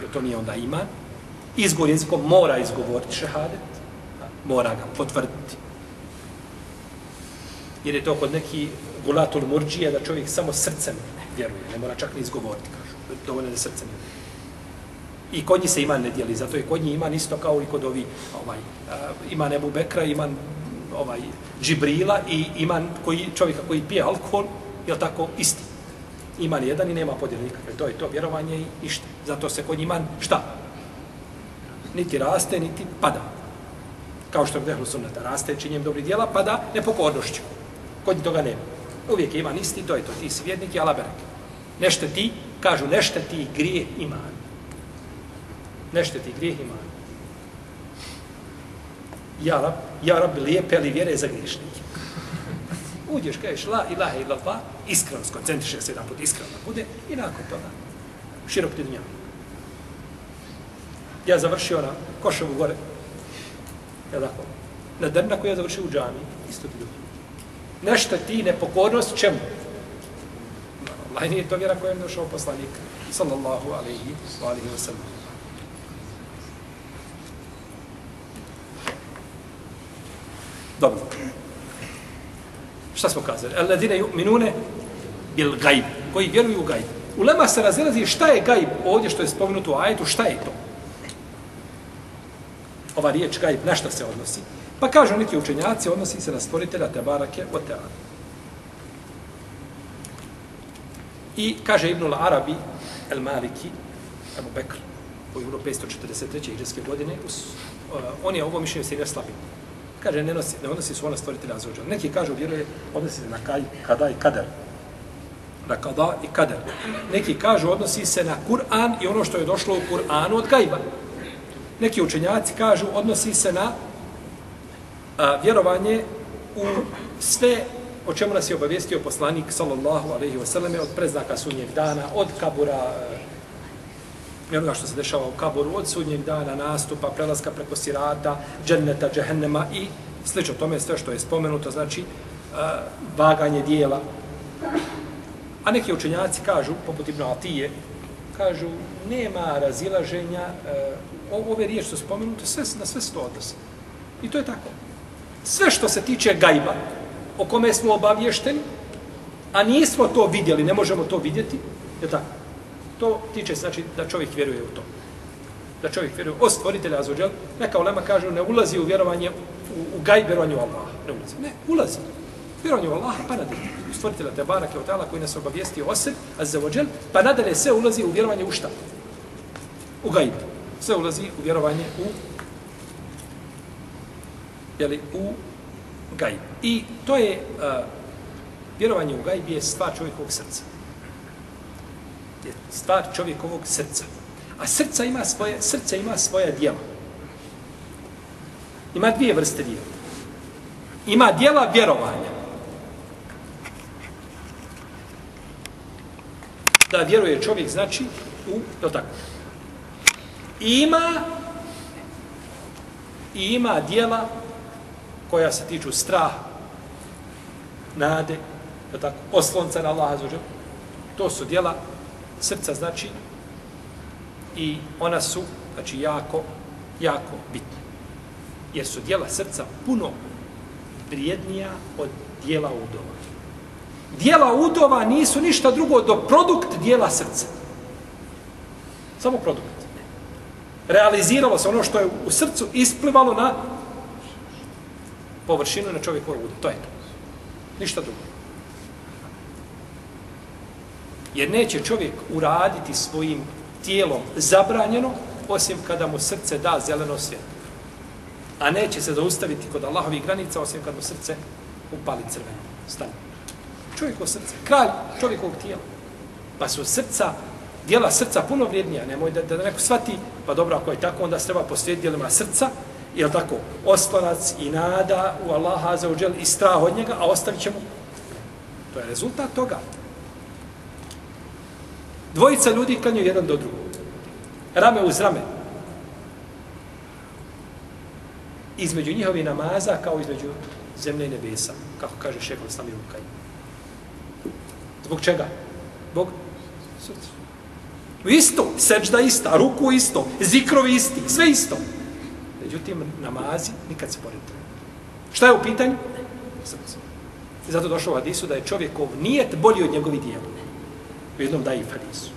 [SPEAKER 1] jer to nije onda iman. Izgovor jezikom mora izgovoriti šehadet, mora ga potvrditi. Jer je to kod neki gulatul murđija da čovjek samo srcem vjeruje, ne mora čak ni izgovoriti, kažu. Dovoljno da srcem vjeruje. I kod njih se iman ne dijeli, zato je kod njih iman isto kao i kod ovi, ovaj, uh, iman Ebu Bekra, iman ovaj, Džibrila i iman koji, čovjeka koji pije alkohol, je tako isti. Iman jedan i nema podjela nikakve. To je to vjerovanje i ništa. Zato se kod iman šta? Niti raste, niti pada. Kao što je vdehlu sunnata. Raste činjem dobrih dijela, pada nepokornošću. Kod toga nema. Uvijek je iman isti, to je to. Ti si vjernik i alaberek. Nešto ti, kažu, nešto ti grije iman. Nešto ti grije iman. Ja rab, ja rab lijepe li vjere za griješnike. Uđeš, kažeš la ilaha illallah, iskreno skoncentriše se jedan put, iskreno bude, i nakon toga širok ti dunja. Ja završio na Košovu gore, ja tako, na Drnaku ja završio u džami, isto ti dunja. Nešto ti nepokornost, čemu? Allah nije to vjera koja je došao poslanik, sallallahu alaihi wa alaihi wa sallam. Dobro. Šta smo kazali? Alladine yu'minune bil gajb, koji vjeruju u gajb. Ulema se razilazi šta je gajb ovdje što je spomenuto u ajetu, šta je to? Ova riječ gajb, na šta se odnosi? Pa kažu neki učenjaci, odnosi se na stvoritelja Tebarake o Teala. I kaže Ibnul Arabi, El Maliki, Abu Bekr, koji je 543. iđeske godine, us, uh, eh, on je ovo mišljenje se ne. Kaže, ne, nosi, ne odnosi se ona stvoritelja Azuđa. Neki kažu, vjeruje, odnosi se na kaj, kada i kader. Na kada i kader. Neki kažu, odnosi se na Kur'an i ono što je došlo u Kur'anu od gajba. Neki učenjaci kažu, odnosi se na a, vjerovanje u sve o čemu nas je obavijestio poslanik sallallahu alejhi ve selleme od preznaka sudnjeg dana, od kabura eh, i onoga što se dešava u kaburu, od sudnjeg dana, nastupa, prelaska preko sirata, dženneta, džehennema i slično tome sve što je spomenuto, znači uh, vaganje dijela. A neki učenjaci kažu, poput Ibn Atije, kažu, nema razilaženja, uh, ove riječi su spomenute, sve, na sve se to odnose. I to je tako. Sve što se tiče gajba, o kome smo obavješteni, a nismo to vidjeli, ne možemo to vidjeti, je tako. To tiče znači da čovjek vjeruje u to. Da čovjek vjeruje o stvoritelja Azuđel. Neka ulema kažu ne ulazi u vjerovanje u, u gaj vjerovanju Allaha. Ne ulazi. Ne, ulazi. Vjerovanje u Allaha pa nadalje. U stvoritelja te barake od koji nas obavijesti o sebi, Azuđel, pa nadalje sve ulazi u vjerovanje u šta? U gajb. Sve ulazi u vjerovanje u jeli, u gajb. I to je uh, vjerovanje u gajb je stvar čovjekovog srca je stvar čovjekovog srca. A srca ima svoje, srce ima svoja dijela. Ima dvije vrste dijela. Ima dijela vjerovanja. Da vjeruje čovjek znači u, to tako. I ima i ima dijela koja se tiču straha, nade, to tako, oslonca na Allaha To su dijela srca znači i ona su znači jako jako bitne jer su dijela srca puno vrijednija od dijela udova. Dijela udova nisu ništa drugo do produkt dijela srca. Samo produkt. Realiziralo se ono što je u srcu isplivalo na površinu na čovjekovu udo to je to ništa drugo Jer neće čovjek uraditi svojim tijelom zabranjeno, osim kada mu srce da zeleno svjetlo. A neće se zaustaviti kod Allahovih granica, osim kada mu srce upali crveno. Stane. Čovjekovo srce, kralj čovjekovog tijela. Pa su srca, dijela srca puno vrijednija. Nemoj da, da neko shvati, pa dobro, ako je tako, onda se treba posvijediti dijelima srca, je tako, oslonac i nada u Allaha za uđel i strah od njega, a ostavit ćemo To je rezultat toga. Dvojica ljudi klanju jedan do drugog. Rame uz rame. Između njihovi namaza kao između zemlje i nebesa. Kako kaže šeho Islami Lukaj. Zbog čega? Zbog srca. Isto, sečda ista, ruku isto, zikrovi isti, sve isto. Međutim, namazi nikad se pored Šta je u pitanju? Srce. I zato došlo u hadisu da je čovjekov nijet bolji od njegovih dijela. U jednom daji hadisu.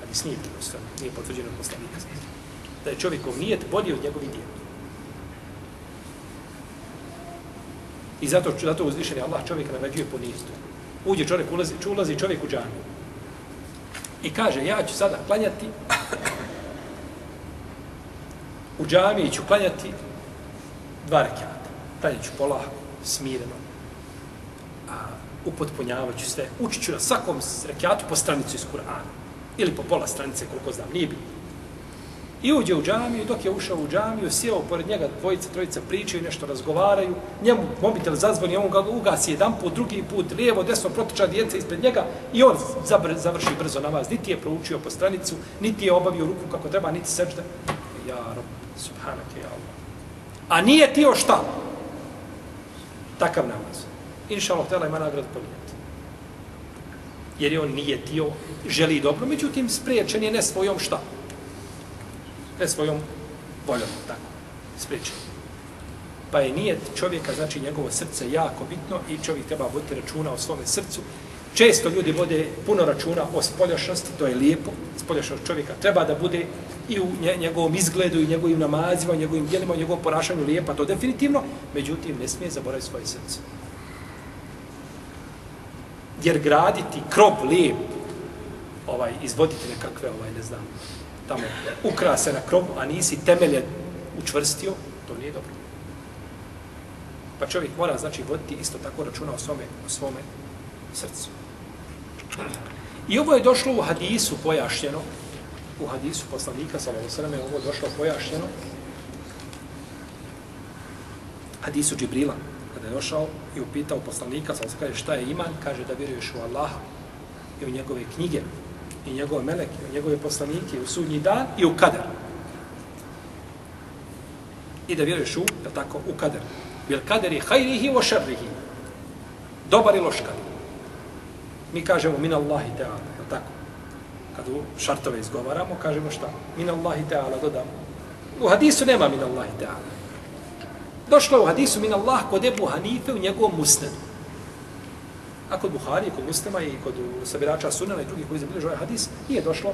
[SPEAKER 1] Hadis nije prenosio, nije potvrđeno poslanika. Da je čovjekov nijet bolji od njegovih dijela. I zato, zato uzvišen je Allah čovjeka nagrađuje po nijetu. Uđe čovjek, ulazi, ulazi čovjek u džaniju. I kaže, ja ću sada klanjati u džamiji ću klanjati dva rekiata. Klanjat ću polako, smireno. A, upotpunjavat ću sve. Učit ću na svakom rekiatu po stranicu iz Kur'ana. Ili po pola stranice, koliko znam, nije bilo. I uđe u džamiju, dok je ušao u džamiju, sjeo pored njega dvojica, trojica pričaju, nešto razgovaraju, njemu mobitel zazvoni, on ga ugasi jedan put, drugi put, lijevo, desno, protiča djeca ispred njega i on završi brzo namaz. Niti je proučio po stranicu, niti je obavio ruku kako treba, niti sečda. Ja, rob, subhanake, Allah. A nije tio šta? Takav namaz. Inša Allah, tela ima nagrad ponijeti. Jer je on nije tio, želi dobro, međutim, spriječen je ne svojom šta? ne svojom voljom, tako, spriječen. Pa je nijet čovjeka, znači njegovo srce jako bitno i čovjek treba voditi računa o svome srcu. Često ljudi vode puno računa o spoljašnosti, to je lijepo, spoljašnost čovjeka treba da bude i u njegovom izgledu, i njegovim namazima, i njegovim djelima, i njegovom ponašanju lijepa, to definitivno, međutim, ne smije zaboraviti svoje srce. Jer graditi krop lijep, ovaj, izvoditi nekakve, ovaj, ne znam, tamo ukrase na krovu, a nisi temelje učvrstio, to nije dobro. Pa čovjek mora, znači, voditi isto tako računa o svome, o svome srcu. I ovo je došlo u hadisu pojašnjeno, u hadisu poslanika, sallallahu alejhi ve je ovo došlo pojašnjeno, hadisu Džibrila, kada je došao i upitao poslanika, sallallahu kaže šta je iman, kaže da vjeruješ u Allaha i u njegove knjige, i njegove meleke, i njegove poslanike, u sudnji dan i u kader. I da vjeruješ u, da tako, u kader. Bil kader je hajrihi o šarrihi. Dobar i loš kader. Mi kažemo min Allahi ta'ala. Kad u šartove izgovaramo, kažemo šta? Min Allahi Teala, dodamo. U hadisu nema min Allahi Teala. Došlo u hadisu min Allah kod Ebu Hanife u njegovom musnedu. A kod Buhari, kod Muslima i kod sabirača Sunana i drugih koji zabilježu ovaj hadis, nije došlo,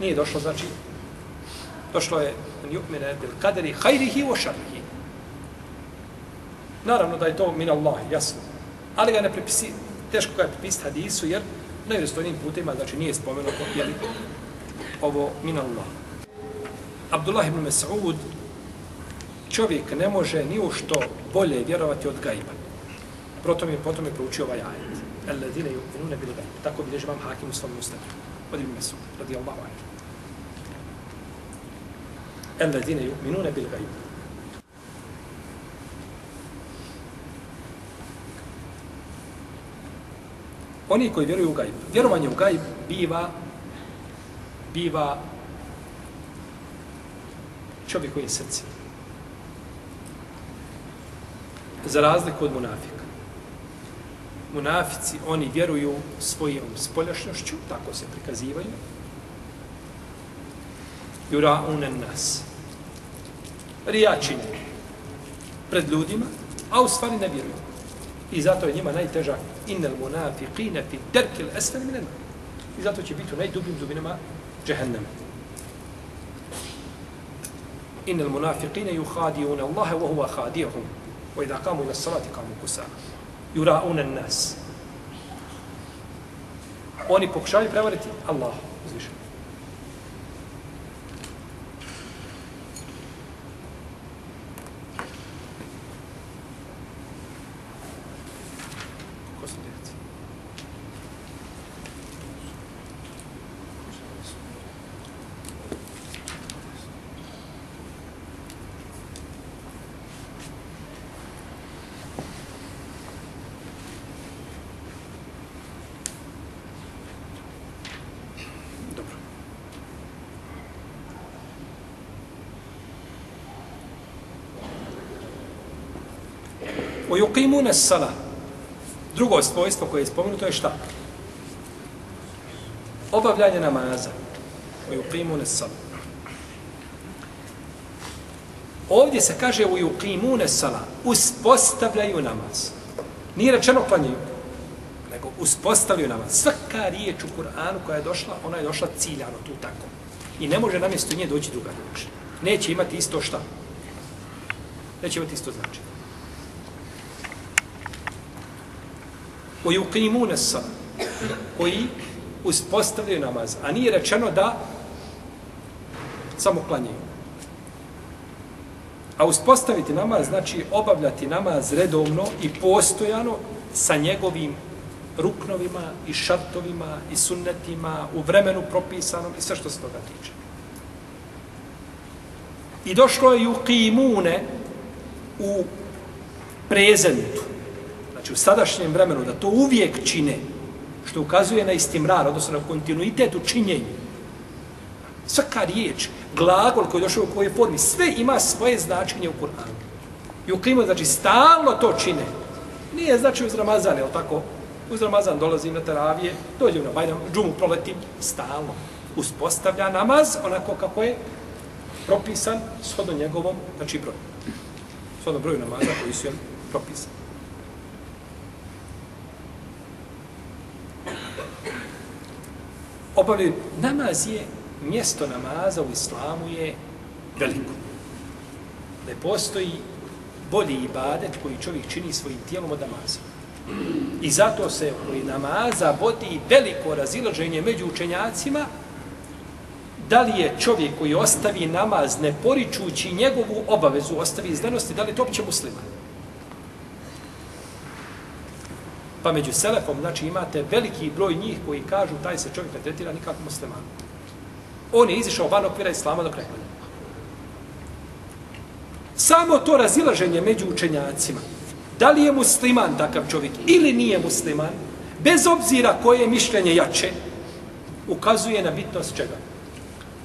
[SPEAKER 1] nije došlo, znači, došlo je yu'mina bil kaderi hajrihi wa šarrihi. Naravno da je to min Allah, jasno. Ali ga ne pripisi, teško ga je prepisati hadisu, jer najrestojnijim putima, znači nije spomenuto, jeli, ovo min Allah. Abdullah ibn Mas'ud, čovjek ne može ni u što bolje vjerovati od gajba. Potom je, potom je proučio ovaj ajet. Alladine yu'minuna bil ghaib. Tako bilježi vam hakim u svom ustavu. Od ibn Mas'ud, radijallahu anhu. Alladine yu'minuna bil ghaib. Oni koji vjeruju u gajb. Vjerovanje u gajb biva biva čovjekovim srcima. Za razliku od munafika munafici, oni vjeruju svojom spoljašnjošću, tako se prikazivaju. Jura unen nas. Rijačine pred ljudima, a u stvari ne vjeruju. I zato je njima najteža innel munafiqine fi derkil esfel minena. I zato će biti u najdubim dubinama džehennema. Innel munafiqine yuhadijuna Allahe wa huwa hadijahum. Wa idha kamu ila salati kamu kusana yura'una nas. Oni pokušavaju prevariti Allah uzvišeno. O yuqimune sala. Drugo svojstvo koje je spomenuto je šta? Obavljanje namaza. O yuqimune sala. Ovdje se kaže u yuqimune sala. Uspostavljaju namaz. Nije rečeno klanjaju. Nego uspostavljaju namaz. Svaka riječ u Kur'anu koja je došla, ona je došla ciljano tu tako. I ne može namjesto nje doći druga riječ. Neće imati isto šta. Neće imati isto značenje. Koji uqimune sa, koji uspostavljaju namaz. A nije rečeno da samo klanjaju. A uspostaviti namaz znači obavljati namaz redovno i postojano sa njegovim ruknovima i šartovima i sunnetima u vremenu propisanom i sve što se toga tiče. I došlo je u qimune u prezentu znači u sadašnjem vremenu, da to uvijek čine, što ukazuje na istimrar, odnosno na kontinuitet u činjenju. Svaka riječ, glagol koji je došao u kojoj formi, sve ima svoje značenje u Kur'anu. I u klimu, znači, stalno to čine. Nije znači uz Ramazan, je tako? Uz Ramazan dolazim na teravije, dođem na Bajram, džumu proletim, stalno. Uspostavlja namaz onako kako je propisan shodno njegovom, znači broj. Shodno broju namaza koji su propisani. Obavljaju. Namaz je, mjesto namaza u islamu je veliko. Ne postoji bolji ibadet koji čovjek čini svojim tijelom od namaza. I zato se koji namaza vodi veliko razilaženje među učenjacima da li je čovjek koji ostavi namaz ne poričući njegovu obavezu, ostavi izdanosti, da li je to opće musliman. Pa među selefom, znači imate veliki broj njih koji kažu taj se čovjek ne tretira nikako musliman. On je izišao van okvira islama dok kraja. Samo to razilaženje među učenjacima, da li je musliman takav čovjek ili nije musliman, bez obzira koje je mišljenje jače, ukazuje na bitnost čega?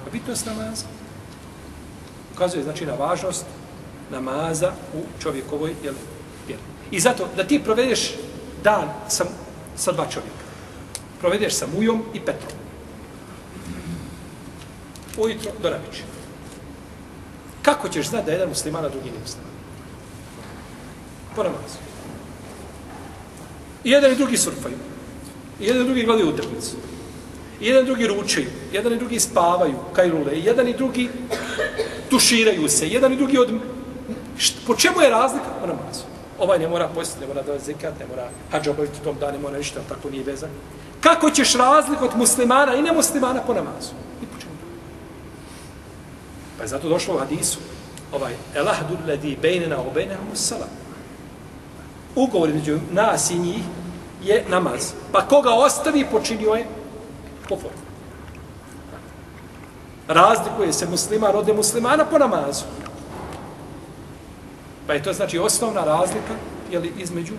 [SPEAKER 1] Na bitnost namaza. Ukazuje znači na važnost namaza u čovjekovoj jel, vjeri. I zato da ti provedeš dan sam sa dva čovjeka. Provedeš sa Mujom i Petrom. Ujutro do naviče. Kako ćeš znati da je jedan musliman, a drugi nije musliman? Po namazu. I jedan i drugi surfaju. I jedan i drugi gledaju utakmicu. I jedan i drugi ručaju. Jedan i drugi spavaju, kajlule. I jedan i drugi tuširaju se. Jedan i drugi od... Po čemu je razlika? Po namazu. Ovaj ne mora postiti, ne mora da zekat, ne mora hađa obaviti tom danu, ne mora ništa, tako nije vezan. Kako ćeš razliku od muslimana i nemuslimana po namazu? I po čemu? Pa je zato došlo u hadisu, ovaj, elahdu ledi bejnena o bejnena musala. Ugovor među nas i njih je namaz. Pa koga ostavi, počinio je po formu. Razlikuje se muslima, rode muslimana po namazu. Pa je to znači osnovna razlika je li između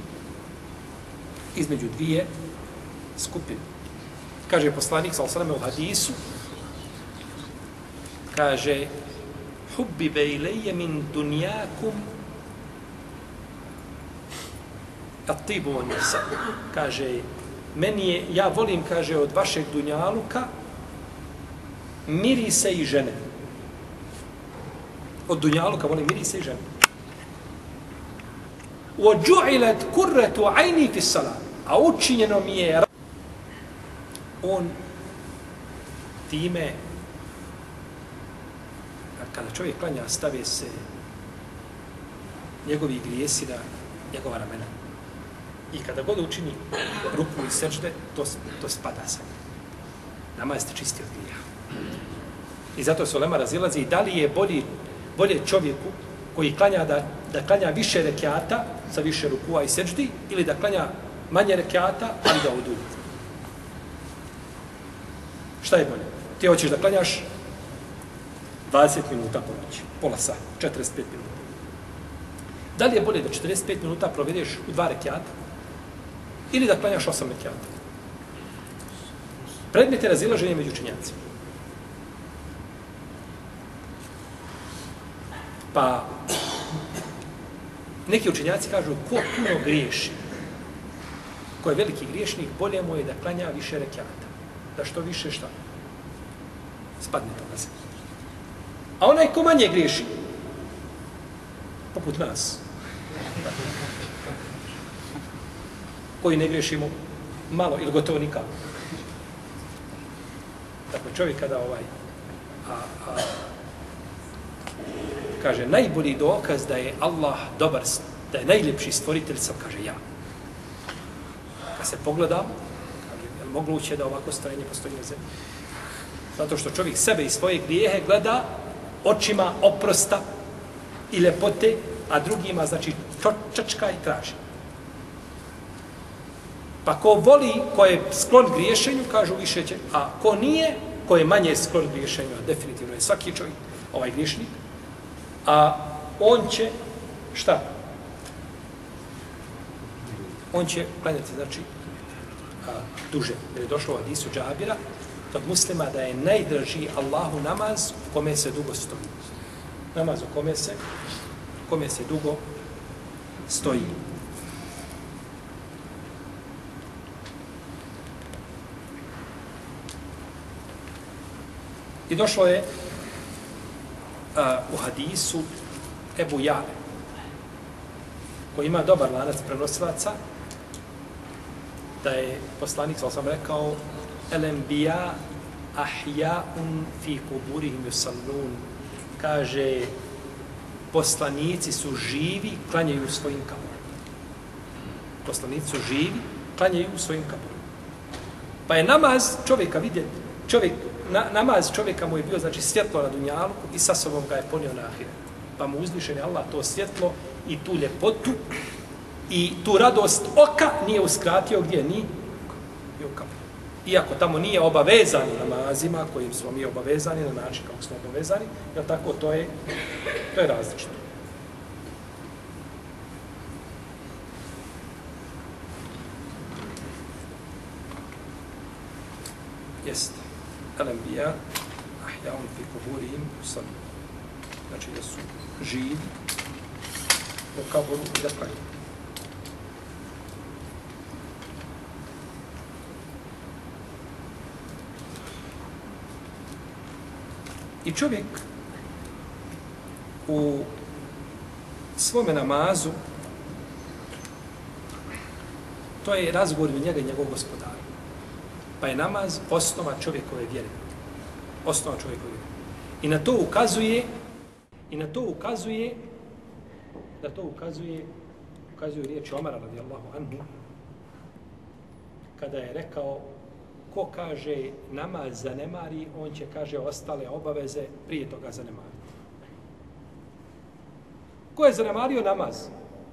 [SPEAKER 1] između dvije skupine. Kaže poslanik sa osaname u hadisu, kaže hubbi bejleje min dunjakum atibu on nisa. Kaže, meni je, ja volim, kaže, od vašeg dunjaluka mirise i žene. Od dunjaluka volim mirise i žene. وَجُعِلَتْ كُرَّةُ عَيْنِي فِي السَّلَامِ A učinjeno mi je on time kada čovjek klanja stave se njegovi grijesi na njegova ramena. I kada god učini ruku i sečde, to, to spada se. Nama jeste čisti od grija. I zato se Olema razilazi i da li je bolji, bolje čovjeku koji klanja da, da klanja više rekiata sa više rukua i seđdi ili da klanja manje rekiata, ali da odu. Šta je bolje? Ti hoćeš da klanjaš 20 minuta po noći, pola sata, 45 minuta. Da li je bolje da 45 minuta provedeš u dva rekiata ili da klanjaš 8 rekiata? Predmet je razilaženje među učenjacima. Pa Neki učenjaci kažu ko puno griješi, ko je veliki griješnik, bolje mu je da klanja više rekiata. Da što više šta? Spadne to na zemlju. A onaj ko manje griješi, poput nas, koji ne griješimo malo ili gotovo nikako. Dakle, čovjek kada ovaj, a, a, kaže, najbolji dokaz da je Allah dobar, da je najljepši stvoritelj, sam kaže ja. Kad se pogleda, kaže, je li moguće da ovako stvorenje postoji na zemlji? Zato što čovjek sebe i svoje grijehe gleda očima oprosta i lepote, a drugima, znači, čačka i traži. Pa ko voli, ko je sklon griješenju, kažu više će, a ko nije, ko je manje sklon griješenju, a definitivno je svaki čovjek ovaj griješnik, a on će, šta? On će klanjati, znači, a, duže. Jer je došlo od Isu Džabira, od muslima da je najdraži Allahu namaz u kome se dugo stoji. Namaz u kome se, u kome se dugo stoji. I došlo je u hadisu Ebu Jale, koji ima dobar lanac prenosilaca, da je poslanik, sam rekao, elembija ahja'un fi kuburihim yusallun, kaže, poslanici su živi, klanjaju u svojim kaburima. Poslanici su živi, klanjaju u svojim kaburima. Pa je namaz čovjeka vidjeti, čovjek na, namaz čovjeka mu je bio znači svjetlo na dunjalu i sa sobom ga je ponio na ahiret. Pa mu uzvišen je Allah to svjetlo i tu ljepotu i tu radost oka nije uskratio gdje ni i u kabru. Iako tamo nije obavezani namazima kojim smo mi obavezani na način kako smo obavezani, jel tako, to je, to je različito. Jeste. Al-Anbiya ahjaun fi kuburihim sallu. Znači da su živi u kaboru i da klanju. I čovjek u svome namazu to je razgovor u njega i njegov gospodara. Pa je namaz osnova čovjekove vjere. Osnova čovjekove vjere. I na to ukazuje i na to ukazuje da to ukazuje ukazuje riječ Omara radijallahu anhu kada je rekao ko kaže namaz zanemari, on će kaže ostale obaveze prije toga zanemariti. Ko je zanemario namaz?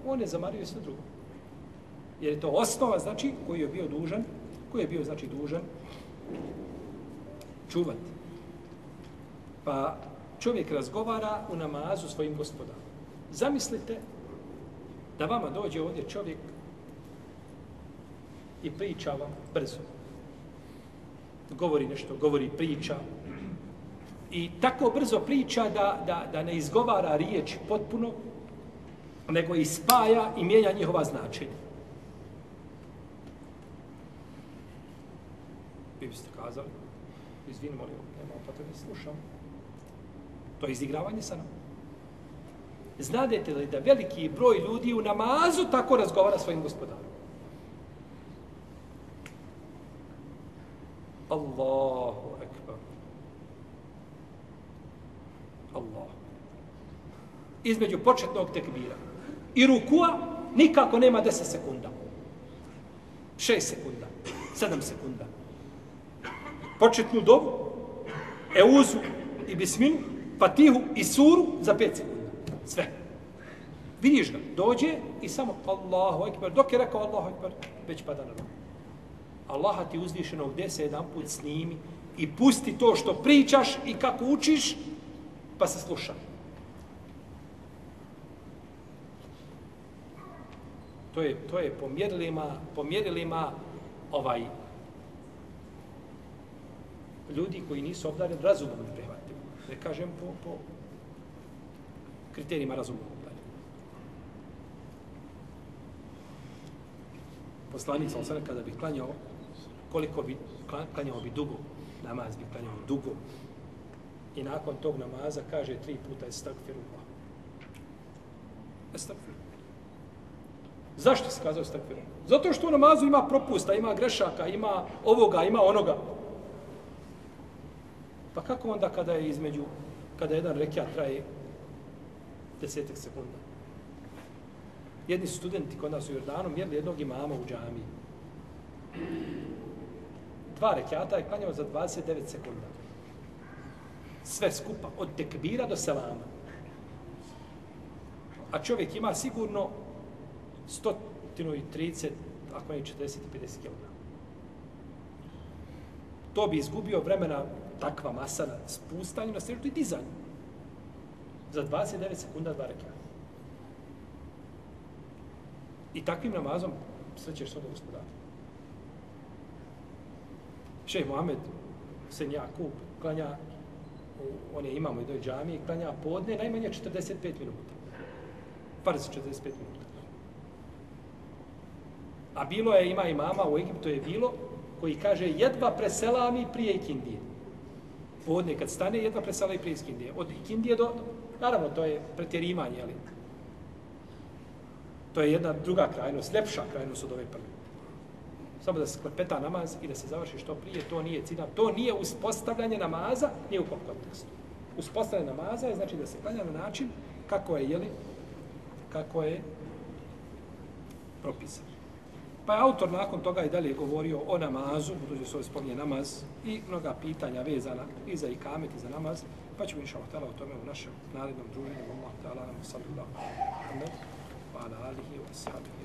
[SPEAKER 1] On je zamario sve drugo. Jer je to osnova, znači, koji je bio dužan koji je bio, znači, dužan čuvati. Pa čovjek razgovara u namazu svojim gospodarom. Zamislite da vama dođe ovdje čovjek i priča vam brzo. Govori nešto, govori priča. I tako brzo priča da, da, da ne izgovara riječ potpuno, nego ispaja i mijenja njihova značenja. vi biste kazali, izvini, molim, nema potrebe, slušam. To je izigravanje sa nama. Znadete li da veliki broj ljudi u namazu tako razgovara svojim gospodarom? Allahu ekber. Allah. Između početnog tekbira i rukua nikako nema 10 sekunda. 6 sekunda. 7 sekunda početnu dobu, euzu i bisminu, fatihu i suru za 5 sekundi. Sve. Vidiš ga, dođe i samo Allahu ekber. Dok je rekao Allahu ekber, već pada na nogu. Allaha ti uzvišeno gdje se jedan put snimi i pusti to što pričaš i kako učiš, pa se sluša. To je, to je pomjerilima, pomjerilima ovaj ljudi koji nisu obdareni razumom ne neprihvatljivo. Ne kažem po, po kriterijima razumom obdareni. Poslanik sam sada kada bi klanjao, koliko bi klanjao bi dugo, namaz bi klanjao dugo. I nakon tog namaza kaže tri puta estagfirullah. Estagfirullah. Zašto se kazao estagfirullah? Zato što u namazu ima propusta, ima grešaka, ima ovoga, ima onoga. Pa kako onda kada je između, kada jedan rekiat traje desetak sekunda? Jedni studenti kod nas u Jordanu mjerili jednog imama u džamiji. Dva rekiata je klanjao za 29 sekunda. Sve skupa, od tekbira do selama. A čovjek ima sigurno 130, ako ne 40 i 50 kg. To bi izgubio vremena takva masa na spustanju, na sreću i dizanju. Za 29 sekunda dva rekiata. I takvim namazom srećeš svoga gospodara. Šeh Mohamed sen Jakub klanja on je imamo i do džamije, klanja podne najmanje 45 minuta. Farz 45 minuta. A bilo je, ima imama u Egiptu je bilo, koji kaže jedva preselami prije ikindije. Podne kad stane, jedva preselami prije ikindije. Od ikindije do, naravno, to je pretjerimanje, ali To je jedna druga krajnost, lepša krajnost od ove prve. Samo da se klepeta namaz i da se završi što prije, to nije cilja. To nije uspostavljanje namaza, nije u kontekstu. Uspostavljanje namaza je znači da se klanja na način kako je, jeli, kako je propisan. Pa je autor nakon toga i dalje govorio o namazu, budući se ovdje spominje namaz i mnoga pitanja vezana i za ikamet i za namaz, pa ćemo inša Allah o tome u našem narednom druženju. Allah ta'ala nam sallu da. Amen. Pa alihi wa.